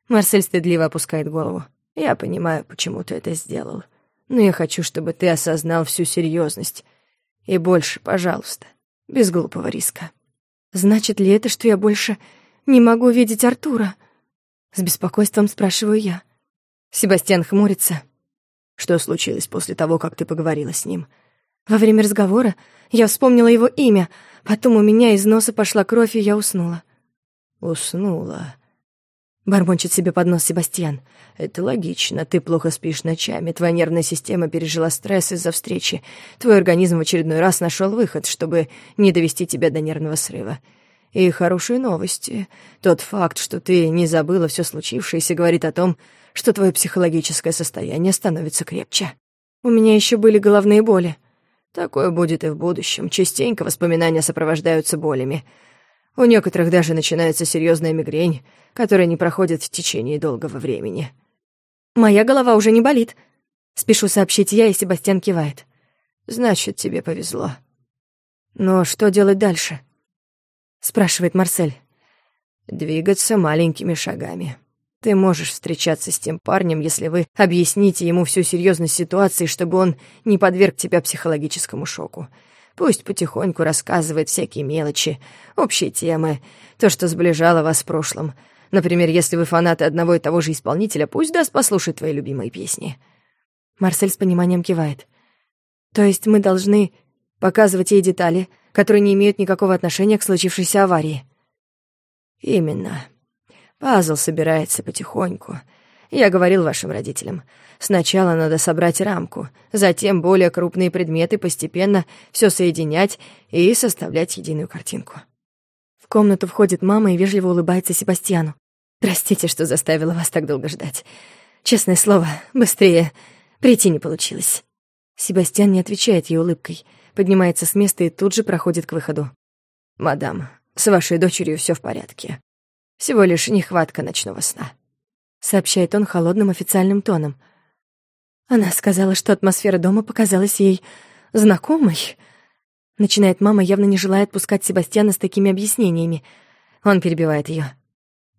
Марсель стыдливо опускает голову. «Я понимаю, почему ты это сделал. Но я хочу, чтобы ты осознал всю серьезность. И больше, пожалуйста, без глупого риска». «Значит ли это, что я больше не могу видеть Артура?» С беспокойством спрашиваю я. Себастьян хмурится. «Что случилось после того, как ты поговорила с ним?» Во время разговора я вспомнила его имя, потом у меня из носа пошла кровь, и я уснула. «Уснула», — бормочет себе под нос Себастьян. «Это логично. Ты плохо спишь ночами, твоя нервная система пережила стресс из-за встречи. Твой организм в очередной раз нашел выход, чтобы не довести тебя до нервного срыва. И хорошие новости. Тот факт, что ты не забыла все случившееся, говорит о том, что твое психологическое состояние становится крепче. У меня еще были головные боли. Такое будет и в будущем. Частенько воспоминания сопровождаются болями. У некоторых даже начинается серьезная мигрень, которая не проходит в течение долгого времени. «Моя голова уже не болит», — спешу сообщить я, и Себастьян кивает. «Значит, тебе повезло». «Но что делать дальше?» — спрашивает Марсель. «Двигаться маленькими шагами», ты можешь встречаться с тем парнем, если вы объясните ему всю серьезность ситуации, чтобы он не подверг тебя психологическому шоку. Пусть потихоньку рассказывает всякие мелочи, общие темы, то, что сближало вас в прошлом. Например, если вы фанаты одного и того же исполнителя, пусть даст послушать твои любимые песни». Марсель с пониманием кивает. «То есть мы должны показывать ей детали, которые не имеют никакого отношения к случившейся аварии?» «Именно», Пазл собирается потихоньку. Я говорил вашим родителям. Сначала надо собрать рамку, затем более крупные предметы, постепенно все соединять и составлять единую картинку. В комнату входит мама и вежливо улыбается Себастьяну. «Простите, что заставила вас так долго ждать. Честное слово, быстрее прийти не получилось». Себастьян не отвечает ей улыбкой, поднимается с места и тут же проходит к выходу. «Мадам, с вашей дочерью все в порядке. Всего лишь нехватка ночного сна», — сообщает он холодным официальным тоном. Она сказала, что атмосфера дома показалась ей знакомой. Начинает мама, явно не желая отпускать Себастьяна с такими объяснениями. Он перебивает ее.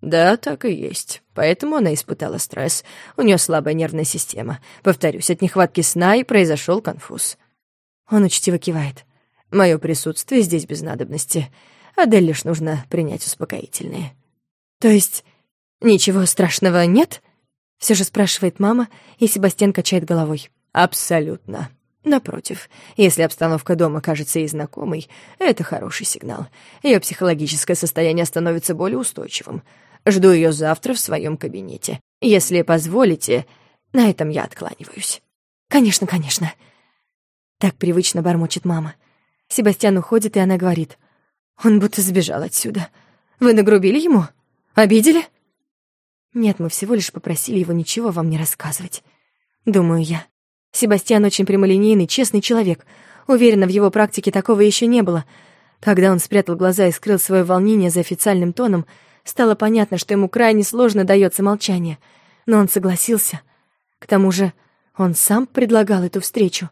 «Да, так и есть. Поэтому она испытала стресс. У нее слабая нервная система. Повторюсь, от нехватки сна и произошел конфуз». Он учтиво кивает. Мое присутствие здесь без надобности. Адель лишь нужно принять успокоительные». «То есть ничего страшного нет?» — все же спрашивает мама, и Себастьян качает головой. «Абсолютно. Напротив, если обстановка дома кажется ей знакомой, это хороший сигнал. Ее психологическое состояние становится более устойчивым. Жду ее завтра в своем кабинете. Если позволите, на этом я откланиваюсь». «Конечно, конечно». Так привычно бормочет мама. Себастьян уходит, и она говорит. «Он будто сбежал отсюда. Вы нагрубили ему?» Обидели?» «Нет, мы всего лишь попросили его ничего вам не рассказывать. Думаю я. Себастьян очень прямолинейный, честный человек. Уверена, в его практике такого еще не было. Когда он спрятал глаза и скрыл свое волнение за официальным тоном, стало понятно, что ему крайне сложно дается молчание. Но он согласился. К тому же он сам предлагал эту встречу.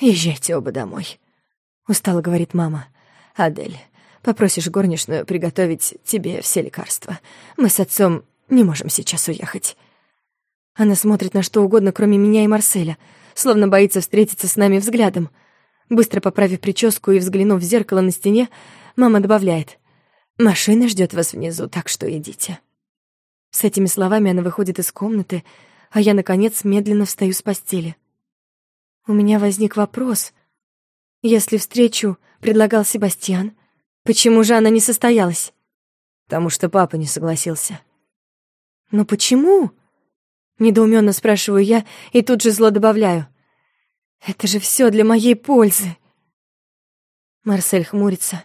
«Езжайте оба домой», — устало говорит мама. «Адель, Попросишь горничную приготовить тебе все лекарства. Мы с отцом не можем сейчас уехать». Она смотрит на что угодно, кроме меня и Марселя, словно боится встретиться с нами взглядом. Быстро поправив прическу и взглянув в зеркало на стене, мама добавляет. «Машина ждет вас внизу, так что идите». С этими словами она выходит из комнаты, а я, наконец, медленно встаю с постели. У меня возник вопрос. Если встречу предлагал Себастьян, Почему же она не состоялась? Потому что папа не согласился. «Но почему?» Недоуменно спрашиваю я и тут же зло добавляю. «Это же все для моей пользы!» Марсель хмурится.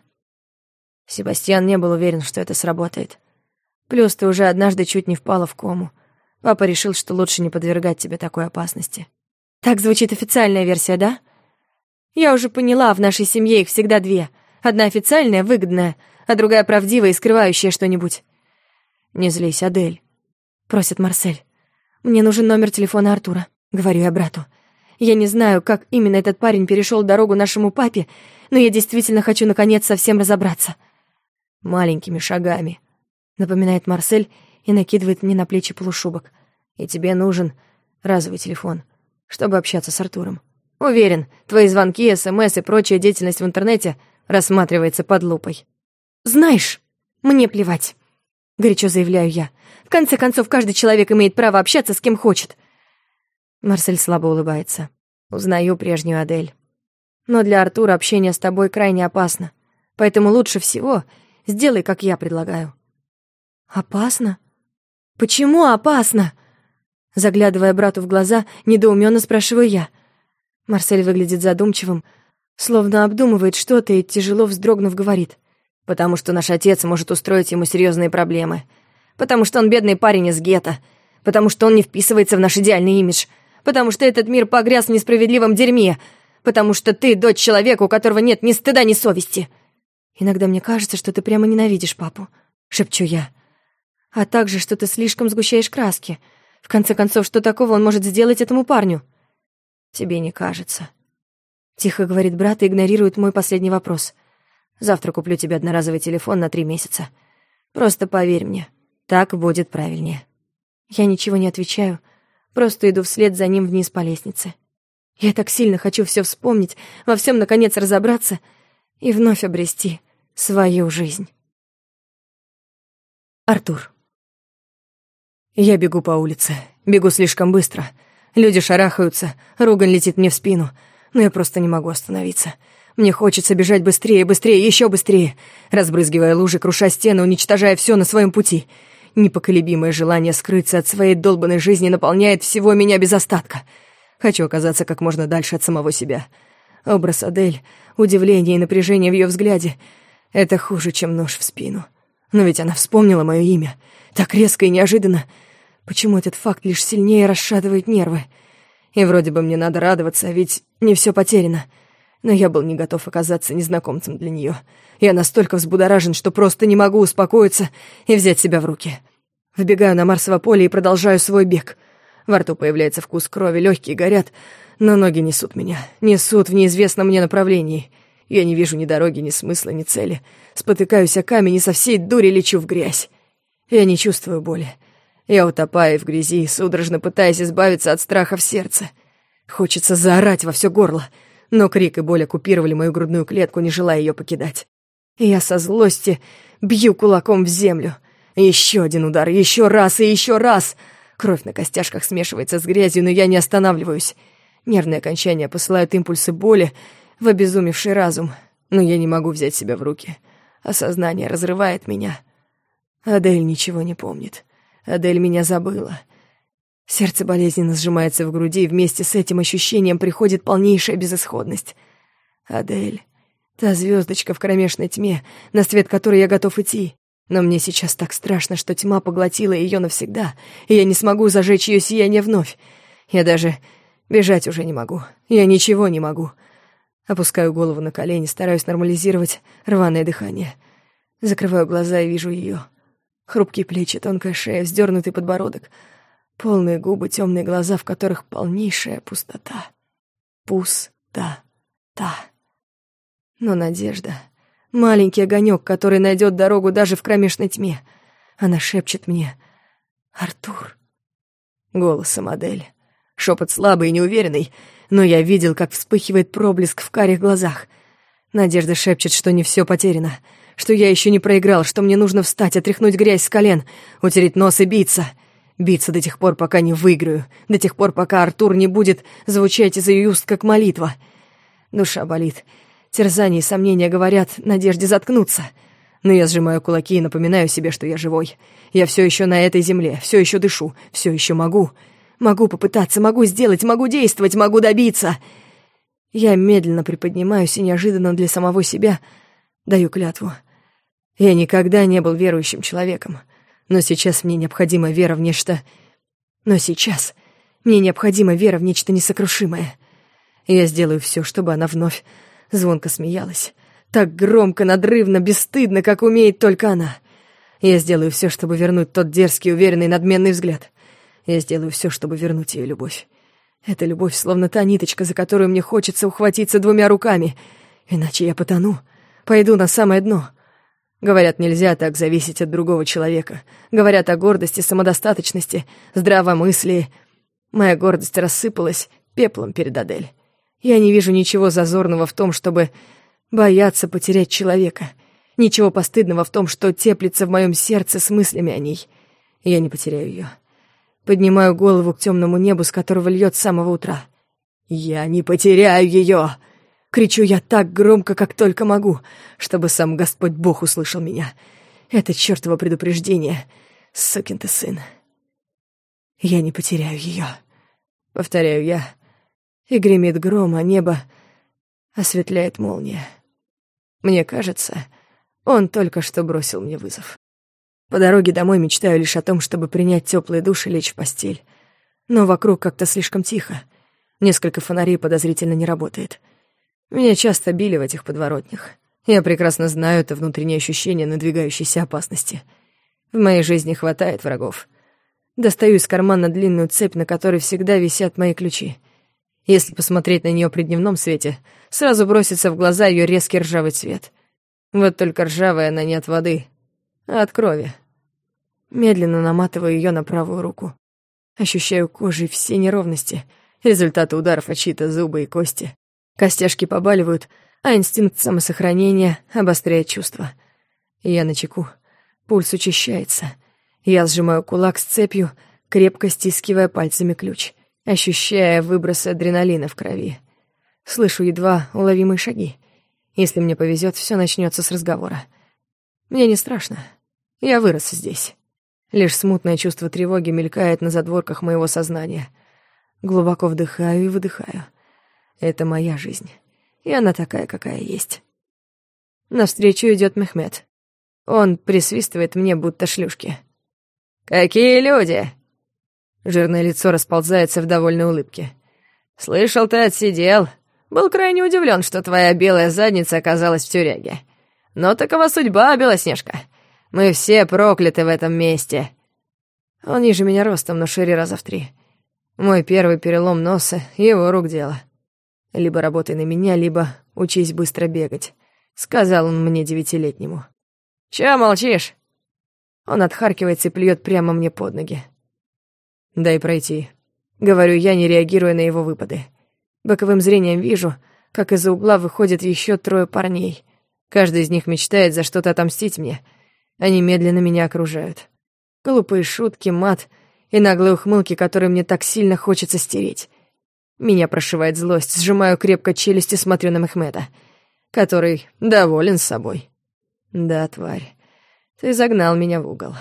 Себастьян не был уверен, что это сработает. Плюс ты уже однажды чуть не впала в кому. Папа решил, что лучше не подвергать тебе такой опасности. Так звучит официальная версия, да? Я уже поняла, в нашей семье их всегда две. Одна официальная, выгодная, а другая правдивая и скрывающая что-нибудь. «Не злись, Адель», — просит Марсель. «Мне нужен номер телефона Артура», — говорю я брату. «Я не знаю, как именно этот парень перешел дорогу нашему папе, но я действительно хочу, наконец, совсем разобраться». «Маленькими шагами», — напоминает Марсель и накидывает мне на плечи полушубок. «И тебе нужен разовый телефон, чтобы общаться с Артуром. Уверен, твои звонки, СМС и прочая деятельность в интернете рассматривается под лупой». «Знаешь, мне плевать», — горячо заявляю я. «В конце концов, каждый человек имеет право общаться с кем хочет». Марсель слабо улыбается. «Узнаю прежнюю Адель. Но для Артура общение с тобой крайне опасно, поэтому лучше всего сделай, как я предлагаю». «Опасно? Почему опасно?» Заглядывая брату в глаза, недоуменно спрашиваю я. Марсель выглядит задумчивым, словно обдумывает что-то и, тяжело вздрогнув, говорит. «Потому что наш отец может устроить ему серьезные проблемы. Потому что он бедный парень из гетто. Потому что он не вписывается в наш идеальный имидж. Потому что этот мир погряз в несправедливом дерьме. Потому что ты дочь человека, у которого нет ни стыда, ни совести». «Иногда мне кажется, что ты прямо ненавидишь папу», — шепчу я а также, что ты слишком сгущаешь краски. В конце концов, что такого он может сделать этому парню? Тебе не кажется. Тихо говорит брат и игнорирует мой последний вопрос. Завтра куплю тебе одноразовый телефон на три месяца. Просто поверь мне, так будет правильнее. Я ничего не отвечаю, просто иду вслед за ним вниз по лестнице. Я так сильно хочу все вспомнить, во всем наконец разобраться и вновь обрести свою жизнь. Артур. Я бегу по улице. Бегу слишком быстро. Люди шарахаются, ругань летит мне в спину. Но я просто не могу остановиться. Мне хочется бежать быстрее, быстрее, еще быстрее, разбрызгивая лужи, круша стены, уничтожая все на своем пути. Непоколебимое желание скрыться от своей долбанной жизни наполняет всего меня без остатка. Хочу оказаться как можно дальше от самого себя. Образ Адель, удивление и напряжение в ее взгляде — это хуже, чем нож в спину. Но ведь она вспомнила мое имя. Так резко и неожиданно — Почему этот факт лишь сильнее расшатывает нервы? И вроде бы мне надо радоваться, ведь не все потеряно. Но я был не готов оказаться незнакомцем для нее. Я настолько взбудоражен, что просто не могу успокоиться и взять себя в руки. Вбегаю на Марсово поле и продолжаю свой бег. Во рту появляется вкус крови, легкие горят, но ноги несут меня, несут в неизвестном мне направлении. Я не вижу ни дороги, ни смысла, ни цели. Спотыкаюсь о камень и со всей дури лечу в грязь. Я не чувствую боли. Я утопаю в грязи, судорожно пытаясь избавиться от страха в сердце. Хочется заорать во все горло, но крик и боль оккупировали мою грудную клетку, не желая ее покидать. я со злости бью кулаком в землю. Еще один удар, еще раз и еще раз. Кровь на костяшках смешивается с грязью, но я не останавливаюсь. Нервные окончания посылают импульсы боли в обезумевший разум, но я не могу взять себя в руки. Осознание разрывает меня. Адель ничего не помнит. Адель меня забыла. Сердце болезненно сжимается в груди, и вместе с этим ощущением приходит полнейшая безысходность. Адель, та звездочка в кромешной тьме, на свет которой я готов идти. Но мне сейчас так страшно, что тьма поглотила ее навсегда, и я не смогу зажечь ее сияние вновь. Я даже бежать уже не могу. Я ничего не могу. Опускаю голову на колени, стараюсь нормализировать рваное дыхание. Закрываю глаза и вижу ее. Хрупкие плечи, тонкая шея, вздернутый подбородок, полные губы, темные глаза, в которых полнейшая пустота. Пустота. Но надежда — маленький огонек, который найдет дорогу даже в кромешной тьме. Она шепчет мне «Артур». Голосом модель. Шепот слабый и неуверенный, но я видел, как вспыхивает проблеск в карих глазах. Надежда шепчет, что не все потеряно — что я еще не проиграл, что мне нужно встать, отряхнуть грязь с колен, утереть нос и биться. Биться до тех пор, пока не выиграю, до тех пор, пока Артур не будет звучать из ее уст как молитва. Душа болит. Терзания и сомнения говорят, надежде заткнуться. Но я сжимаю кулаки и напоминаю себе, что я живой. Я все еще на этой земле, все еще дышу, все еще могу. Могу попытаться, могу сделать, могу действовать, могу добиться. Я медленно приподнимаюсь и неожиданно для самого себя даю клятву. Я никогда не был верующим человеком, но сейчас мне необходима вера в нечто... Но сейчас мне необходима вера в нечто несокрушимое. Я сделаю все, чтобы она вновь звонко смеялась. Так громко, надрывно, бесстыдно, как умеет только она. Я сделаю все, чтобы вернуть тот дерзкий, уверенный, надменный взгляд. Я сделаю все, чтобы вернуть ее любовь. Эта любовь словно та ниточка, за которую мне хочется ухватиться двумя руками. Иначе я потону, пойду на самое дно. Говорят, нельзя так зависеть от другого человека. Говорят о гордости, самодостаточности, здравомыслии. Моя гордость рассыпалась пеплом перед Адель. Я не вижу ничего зазорного в том, чтобы бояться потерять человека. Ничего постыдного в том, что теплится в моем сердце с мыслями о ней. Я не потеряю ее. Поднимаю голову к темному небу, с которого льет с самого утра. «Я не потеряю ее!» Кричу я так громко, как только могу, чтобы сам Господь Бог услышал меня. Это чертово предупреждение. Сукин ты сын. Я не потеряю ее. Повторяю я, и гремит гром, а небо осветляет молния. Мне кажется, он только что бросил мне вызов. По дороге домой мечтаю лишь о том, чтобы принять теплый душ и лечь в постель. Но вокруг как-то слишком тихо. Несколько фонарей подозрительно не работает. Меня часто били в этих подворотнях. Я прекрасно знаю это внутреннее ощущение надвигающейся опасности. В моей жизни хватает врагов. Достаю из кармана длинную цепь, на которой всегда висят мои ключи — если посмотреть на нее при дневном свете, сразу бросится в глаза ее резкий ржавый цвет. Вот только ржавая она не от воды, а от крови. Медленно наматываю ее на правую руку. Ощущаю кожей все неровности, результаты ударов от чьи-то зубы и кости. Костяшки побаливают, а инстинкт самосохранения обостряет чувства. Я на чеку. Пульс учащается. Я сжимаю кулак с цепью, крепко стискивая пальцами ключ — ощущая выбросы адреналина в крови. Слышу едва уловимые шаги. Если мне повезет, все начнется с разговора. Мне не страшно. Я вырос здесь. Лишь смутное чувство тревоги мелькает на задворках моего сознания. Глубоко вдыхаю и выдыхаю. Это моя жизнь. И она такая, какая есть. Навстречу идет Мехмед. Он присвистывает мне, будто шлюшки. «Какие люди!» Жирное лицо расползается в довольной улыбке. «Слышал, ты отсидел. Был крайне удивлен, что твоя белая задница оказалась в тюряге. Но такова судьба, Белоснежка. Мы все прокляты в этом месте». Он ниже меня ростом, но шире раза в три. Мой первый перелом носа — его рук дело. Либо работай на меня, либо учись быстро бегать, — сказал он мне девятилетнему. «Чё молчишь?» Он отхаркивается и плюет прямо мне под ноги. «Дай пройти», — говорю я, не реагируя на его выпады. Боковым зрением вижу, как из-за угла выходят еще трое парней. Каждый из них мечтает за что-то отомстить мне. Они медленно меня окружают. Глупые шутки, мат и наглые ухмылки, которые мне так сильно хочется стереть. Меня прошивает злость, сжимаю крепко челюсти, смотрю на Мехмеда, который доволен собой. Да, тварь, ты загнал меня в угол.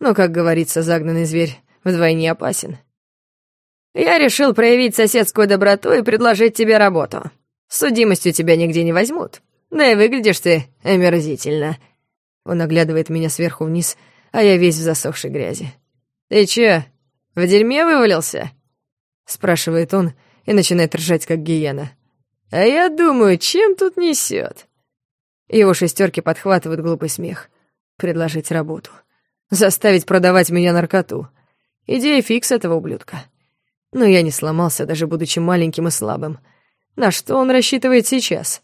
Но, как говорится, загнанный зверь вдвойне опасен. Я решил проявить соседскую доброту и предложить тебе работу. Судимостью тебя нигде не возьмут. Да и выглядишь ты омерзительно. Он оглядывает меня сверху вниз, а я весь в засохшей грязи. «Ты чё, в дерьме вывалился?» Спрашивает он и начинает ржать, как гиена. «А я думаю, чем тут несет?» Его шестерки подхватывают глупый смех. Предложить работу. Заставить продавать меня наркоту. Идея фикс этого ублюдка. Но я не сломался, даже будучи маленьким и слабым. На что он рассчитывает сейчас?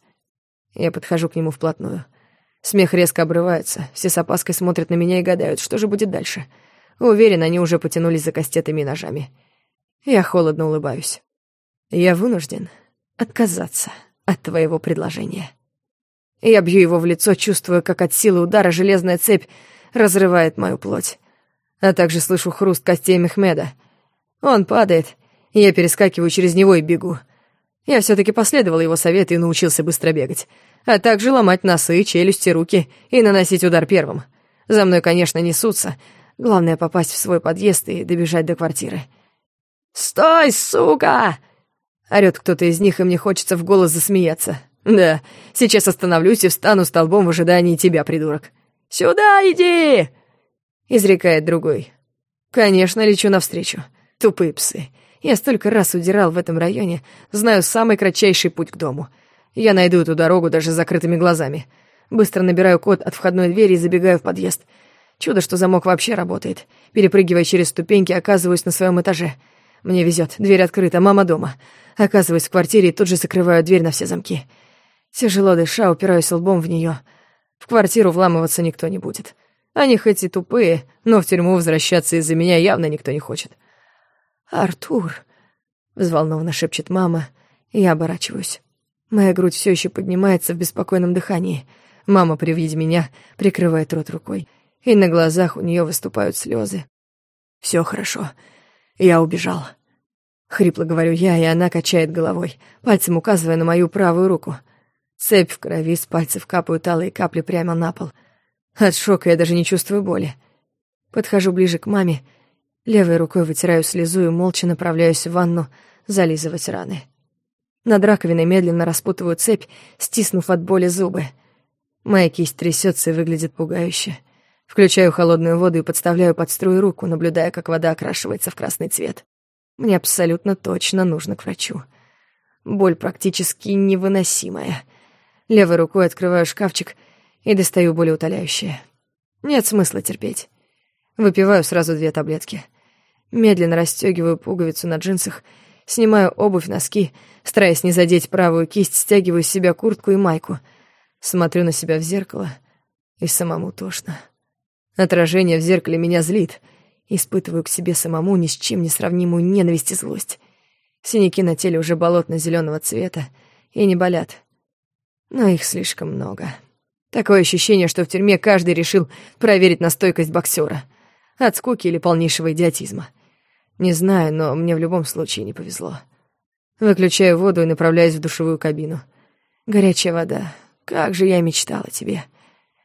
Я подхожу к нему вплотную. Смех резко обрывается, все с опаской смотрят на меня и гадают, что же будет дальше. Уверен, они уже потянулись за кастетами и ножами. Я холодно улыбаюсь. Я вынужден отказаться от твоего предложения. Я бью его в лицо, чувствуя, как от силы удара железная цепь разрывает мою плоть а также слышу хруст костей Мехмеда. Он падает, и я перескакиваю через него и бегу. Я все таки последовал его совету и научился быстро бегать. А также ломать носы, челюсти, руки и наносить удар первым. За мной, конечно, несутся. Главное — попасть в свой подъезд и добежать до квартиры. «Стой, сука!» Орёт кто-то из них, и мне хочется в голос засмеяться. «Да, сейчас остановлюсь и встану столбом в ожидании тебя, придурок». «Сюда иди!» — изрекает другой. Конечно, лечу навстречу. Тупые псы. Я столько раз удирал в этом районе, знаю самый кратчайший путь к дому. Я найду эту дорогу даже с закрытыми глазами. Быстро набираю код от входной двери и забегаю в подъезд. Чудо, что замок вообще работает. Перепрыгивая через ступеньки, оказываюсь на своем этаже. Мне везет, дверь открыта, мама дома. Оказываюсь в квартире и тут же закрываю дверь на все замки. Тяжело дыша, упираюсь лбом в нее. В квартиру вламываться никто не будет. Они хоть и тупые, но в тюрьму возвращаться из-за меня явно никто не хочет. «Артур», — взволнованно шепчет мама, я оборачиваюсь. Моя грудь все еще поднимается в беспокойном дыхании. Мама при виде меня прикрывает рот рукой, и на глазах у нее выступают слезы. Все хорошо. Я убежал. Хрипло говорю я, и она качает головой, пальцем указывая на мою правую руку. Цепь в крови, с пальцев капают алые капли прямо на пол — от шока я даже не чувствую боли. Подхожу ближе к маме, левой рукой вытираю слезу и молча направляюсь в ванну зализывать раны. Над раковиной медленно распутываю цепь, стиснув от боли зубы. Моя кисть трясется и выглядит пугающе. Включаю холодную воду и подставляю под струю руку, наблюдая, как вода окрашивается в красный цвет. Мне абсолютно точно нужно к врачу. Боль практически невыносимая. Левой рукой открываю шкафчик — и достаю болеутоляющее. Нет смысла терпеть. Выпиваю сразу две таблетки. Медленно расстегиваю пуговицу на джинсах, снимаю обувь, носки, стараясь не задеть правую кисть, стягиваю с себя куртку и майку. Смотрю на себя в зеркало, и самому тошно. Отражение в зеркале меня злит. Испытываю к себе самому ни с чем не сравнимую ненависть и злость. Синяки на теле уже болотно зеленого цвета и не болят. Но их слишком много. Такое ощущение, что в тюрьме каждый решил проверить на стойкость боксера. От скуки или полнейшего идиотизма. Не знаю, но мне в любом случае не повезло. Выключаю воду и направляюсь в душевую кабину. Горячая вода. Как же я мечтала тебе.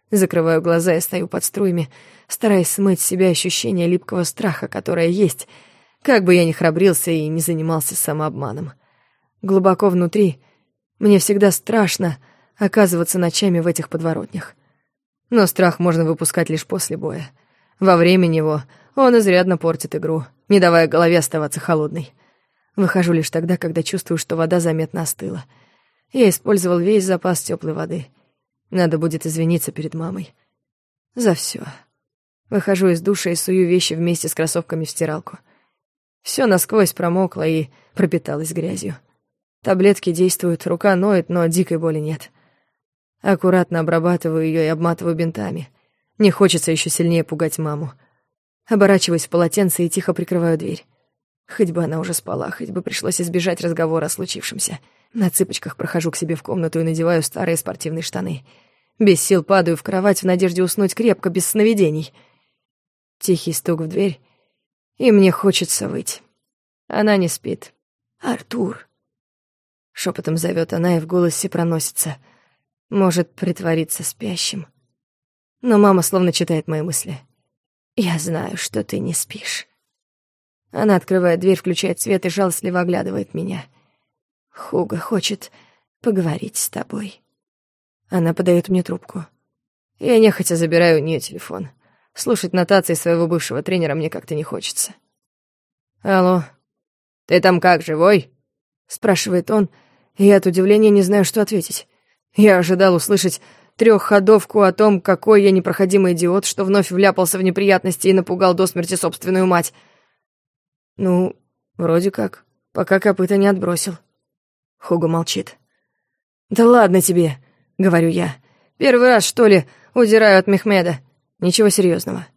Закрываю глаза и стою под струями, стараясь смыть с себя ощущение липкого страха, которое есть, как бы я ни храбрился и не занимался самообманом. Глубоко внутри мне всегда страшно, оказываться ночами в этих подворотнях. Но страх можно выпускать лишь после боя. Во время него он изрядно портит игру, не давая голове оставаться холодной. Выхожу лишь тогда, когда чувствую, что вода заметно остыла. Я использовал весь запас теплой воды. Надо будет извиниться перед мамой. За все. Выхожу из душа и сую вещи вместе с кроссовками в стиралку. Все насквозь промокло и пропиталось грязью. Таблетки действуют, рука ноет, но дикой боли нет. Аккуратно обрабатываю ее и обматываю бинтами. Не хочется еще сильнее пугать маму. Оборачиваюсь в полотенце и тихо прикрываю дверь. Хоть бы она уже спала, хоть бы пришлось избежать разговора о случившемся. На цыпочках прохожу к себе в комнату и надеваю старые спортивные штаны. Без сил падаю в кровать в надежде уснуть крепко, без сновидений. Тихий стук в дверь, и мне хочется выть. Она не спит. «Артур!» Шепотом зовет она, и в голосе проносится — может притвориться спящим. Но мама словно читает мои мысли. «Я знаю, что ты не спишь». Она открывает дверь, включает свет и жалостливо оглядывает меня. «Хуга хочет поговорить с тобой». Она подает мне трубку. Я нехотя забираю у нее телефон. Слушать нотации своего бывшего тренера мне как-то не хочется. «Алло, ты там как, живой?» — спрашивает он, и от удивления не знаю, что ответить. Я ожидал услышать трехходовку о том, какой я непроходимый идиот, что вновь вляпался в неприятности и напугал до смерти собственную мать. Ну, вроде как, пока копыта не отбросил. Хуго молчит. «Да ладно тебе», — говорю я. «Первый раз, что ли, удираю от Мехмеда. Ничего серьезного.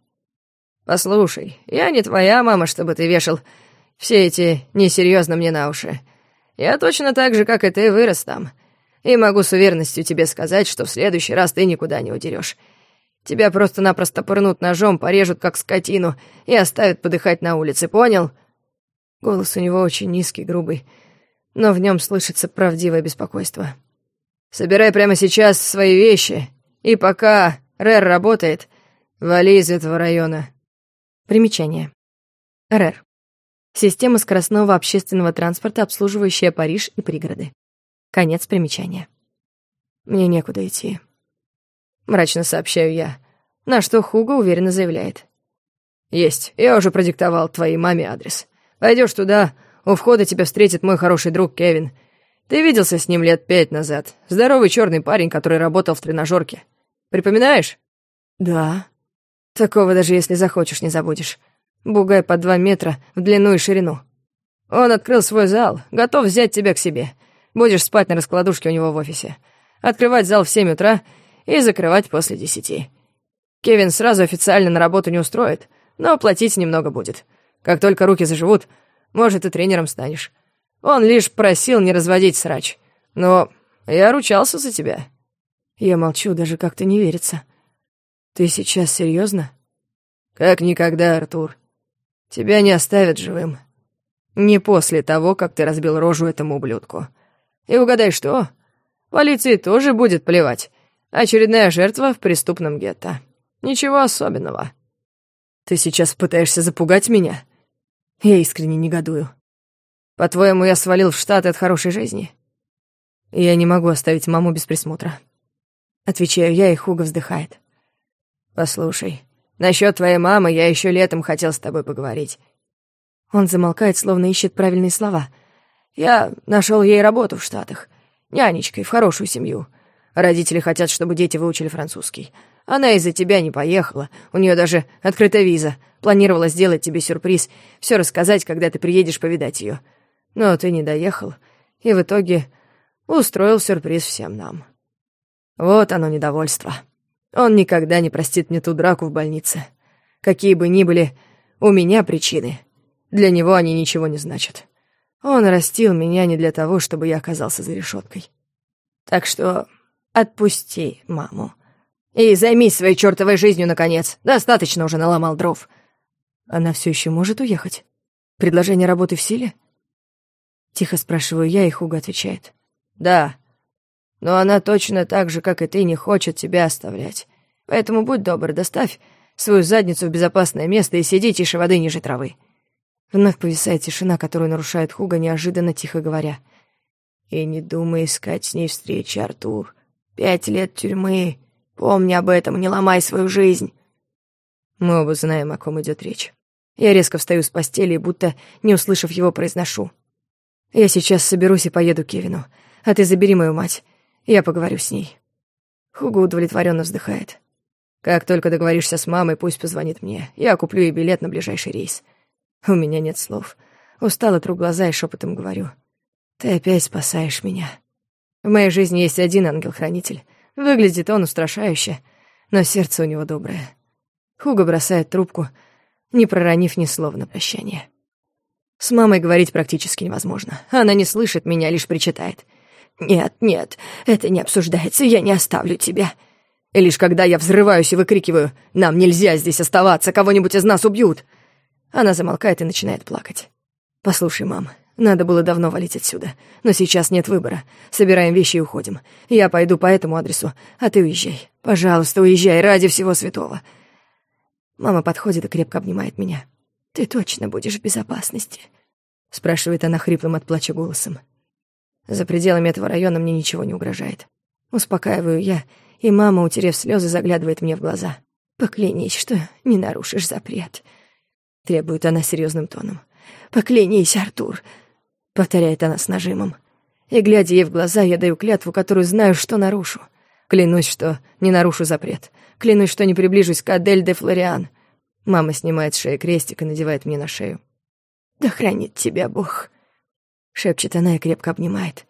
«Послушай, я не твоя мама, чтобы ты вешал все эти несерьезно мне на уши. Я точно так же, как и ты, вырос там. И могу с уверенностью тебе сказать, что в следующий раз ты никуда не удерешь. Тебя просто-напросто пырнут ножом, порежут как скотину и оставят подыхать на улице, понял?» Голос у него очень низкий, грубый. но в нем слышится правдивое беспокойство. «Собирай прямо сейчас свои вещи, и пока Рэр работает, вали из этого района». Примечание. РЭР. Система скоростного общественного транспорта, обслуживающая Париж и пригороды. Конец примечания. «Мне некуда идти», — мрачно сообщаю я, на что Хуго уверенно заявляет. «Есть, я уже продиктовал твоей маме адрес. Пойдешь туда, у входа тебя встретит мой хороший друг Кевин. Ты виделся с ним лет пять назад. Здоровый черный парень, который работал в тренажерке. Припоминаешь?» «Да. Такого даже если захочешь, не забудешь. Бугай по два метра в длину и ширину. Он открыл свой зал, готов взять тебя к себе. Будешь спать на раскладушке у него в офисе. Открывать зал в семь утра и закрывать после десяти. Кевин сразу официально на работу не устроит, но платить немного будет. Как только руки заживут, может, и тренером станешь. Он лишь просил не разводить срач. Но я ручался за тебя». Я молчу, даже как-то не верится. «Ты сейчас серьезно? «Как никогда, Артур. Тебя не оставят живым. Не после того, как ты разбил рожу этому ублюдку. И угадай что? Полиции тоже будет плевать. Очередная жертва в преступном гетто. Ничего особенного. Ты сейчас пытаешься запугать меня? Я искренне негодую. По-твоему, я свалил в Штаты от хорошей жизни? Я не могу оставить маму без присмотра. Отвечаю я, и Хуга вздыхает. Послушай, насчет твоей мамы я еще летом хотел с тобой поговорить. Он замолкает, словно ищет правильные слова. Я нашел ей работу в Штатах. Нянечкой, в хорошую семью. Родители хотят, чтобы дети выучили французский. Она из-за тебя не поехала. У нее даже открыта виза. Планировала сделать тебе сюрприз, все рассказать, когда ты приедешь повидать ее. Но ты не доехал, и в итоге устроил сюрприз всем нам. Вот оно недовольство. Он никогда не простит мне ту драку в больнице. Какие бы ни были у меня причины, для него они ничего не значат. Он растил меня не для того, чтобы я оказался за решеткой. Так что отпусти маму. И займись своей чертовой жизнью, наконец. Достаточно уже наломал дров. Она все еще может уехать? Предложение работы в силе? Тихо спрашиваю я, и Хуга отвечает. Да. Но она точно так же, как и ты, не хочет тебя оставлять. Поэтому будь добр, доставь свою задницу в безопасное место и сиди тише воды ниже травы. Вновь повисает тишина, которую нарушает Хуга, неожиданно тихо говоря. «И не думай искать с ней встречи, Артур. Пять лет тюрьмы. Помни об этом, не ломай свою жизнь». Мы оба знаем, о ком идет речь. Я резко встаю с постели и, будто не услышав его, произношу. «Я сейчас соберусь и поеду к Кевину, а ты забери мою мать. Я поговорю с ней». Хуга удовлетворенно вздыхает. «Как только договоришься с мамой, пусть позвонит мне. Я куплю ей билет на ближайший рейс». У меня нет слов. Устало тру глаза и шепотом говорю. Ты опять спасаешь меня. В моей жизни есть один ангел-хранитель. Выглядит он устрашающе, но сердце у него доброе. Хуга бросает трубку, не проронив ни слова на прощание. С мамой говорить практически невозможно. Она не слышит меня, лишь причитает. «Нет, нет, это не обсуждается, я не оставлю тебя». И лишь когда я взрываюсь и выкрикиваю «Нам нельзя здесь оставаться, кого-нибудь из нас убьют!» Она замолкает и начинает плакать. «Послушай, мам, надо было давно валить отсюда. Но сейчас нет выбора. Собираем вещи и уходим. Я пойду по этому адресу, а ты уезжай. Пожалуйста, уезжай ради всего святого». Мама подходит и крепко обнимает меня. «Ты точно будешь в безопасности?» — спрашивает она хриплым от плача голосом. За пределами этого района мне ничего не угрожает. Успокаиваю я, и мама, утерев слезы, заглядывает мне в глаза. «Поклянись, что не нарушишь запрет», — требует она серьезным тоном. «Поклянись, Артур», — повторяет она с нажимом. И, глядя ей в глаза, я даю клятву, которую знаю, что нарушу. Клянусь, что не нарушу запрет. Клянусь, что не приближусь к Адель де Флориан. Мама снимает с шеи крестик и надевает мне на шею. «Да хранит тебя Бог», — шепчет она и крепко обнимает.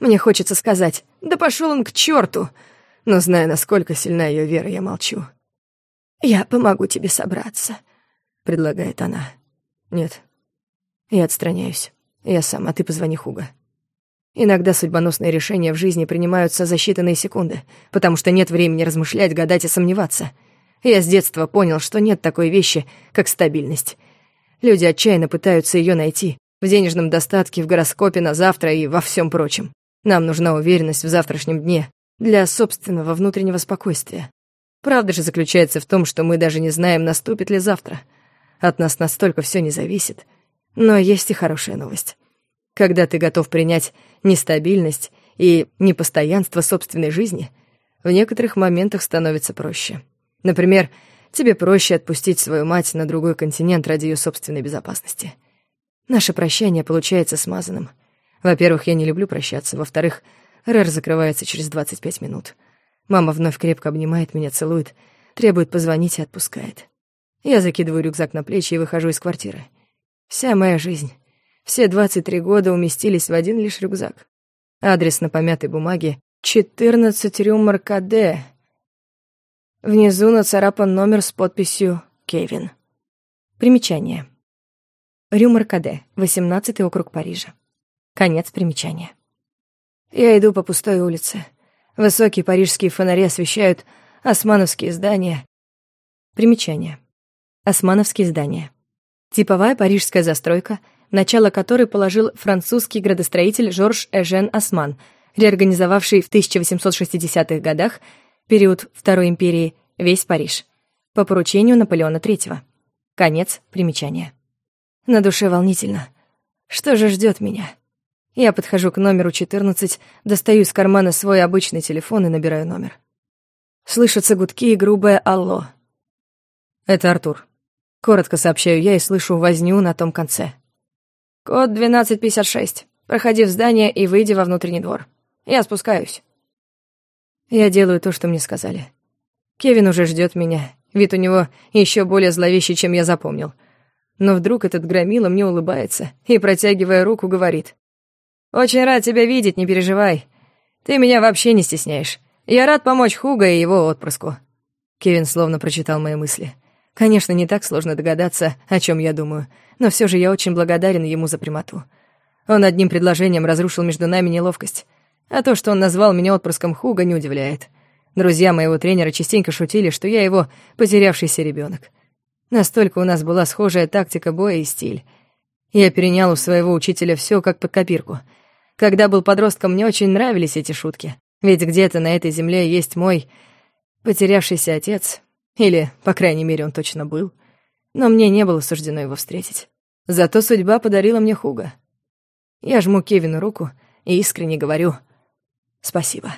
Мне хочется сказать «Да пошел он к черту!» но, зная, насколько сильна ее вера, я молчу. «Я помогу тебе собраться», — предлагает она. «Нет». Я отстраняюсь. Я сам, а ты позвони Хуга. Иногда судьбоносные решения в жизни принимаются за считанные секунды, потому что нет времени размышлять, гадать и сомневаться. Я с детства понял, что нет такой вещи, как стабильность. Люди отчаянно пытаются ее найти, в денежном достатке, в гороскопе на завтра и во всем прочем. Нам нужна уверенность в завтрашнем дне для собственного внутреннего спокойствия. Правда же заключается в том, что мы даже не знаем, наступит ли завтра. От нас настолько все не зависит. Но есть и хорошая новость. Когда ты готов принять нестабильность и непостоянство собственной жизни, в некоторых моментах становится проще. Например, тебе проще отпустить свою мать на другой континент ради ее собственной безопасности. Наше прощание получается смазанным. Во-первых, я не люблю прощаться. Во-вторых, Рэр закрывается через 25 минут. Мама вновь крепко обнимает меня, целует, требует позвонить и отпускает. Я закидываю рюкзак на плечи и выхожу из квартиры. Вся моя жизнь все 23 года уместились в один лишь рюкзак. Адрес на помятой бумаге — 14 Рюмор КД. Внизу нацарапан номер с подписью «Кевин». Примечание. Рюмор КД, 18 округ Парижа. Конец примечания. Я иду по пустой улице. Высокие парижские фонари освещают османовские здания. Примечание. Османовские здания. Типовая парижская застройка — начало которой положил французский градостроитель Жорж Эжен Осман, реорганизовавший в 1860-х годах, период Второй империи, весь Париж, по поручению Наполеона III. Конец примечания. На душе волнительно. Что же ждет меня? Я подхожу к номеру 14, достаю из кармана свой обычный телефон и набираю номер. Слышатся гудки и грубое «Алло». «Это Артур». Коротко сообщаю я и слышу возню на том конце. «Код 1256. Проходи в здание и выйди во внутренний двор. Я спускаюсь». Я делаю то, что мне сказали. Кевин уже ждет меня. Вид у него еще более зловещий, чем я запомнил. Но вдруг этот громила мне улыбается и, протягивая руку, говорит. «Очень рад тебя видеть, не переживай. Ты меня вообще не стесняешь. Я рад помочь Хуга и его отпрыску». Кевин словно прочитал мои мысли. Конечно, не так сложно догадаться, о чем я думаю, но все же я очень благодарен ему за прямоту. Он одним предложением разрушил между нами неловкость. А то, что он назвал меня отпрыском Хуга, не удивляет. Друзья моего тренера частенько шутили, что я его потерявшийся ребенок. Настолько у нас была схожая тактика боя и стиль. Я перенял у своего учителя все как под копирку. Когда был подростком, мне очень нравились эти шутки. Ведь где-то на этой земле есть мой потерявшийся отец, или, по крайней мере, он точно был. Но мне не было суждено его встретить. Зато судьба подарила мне Хуга. Я жму Кевину руку и искренне говорю «Спасибо».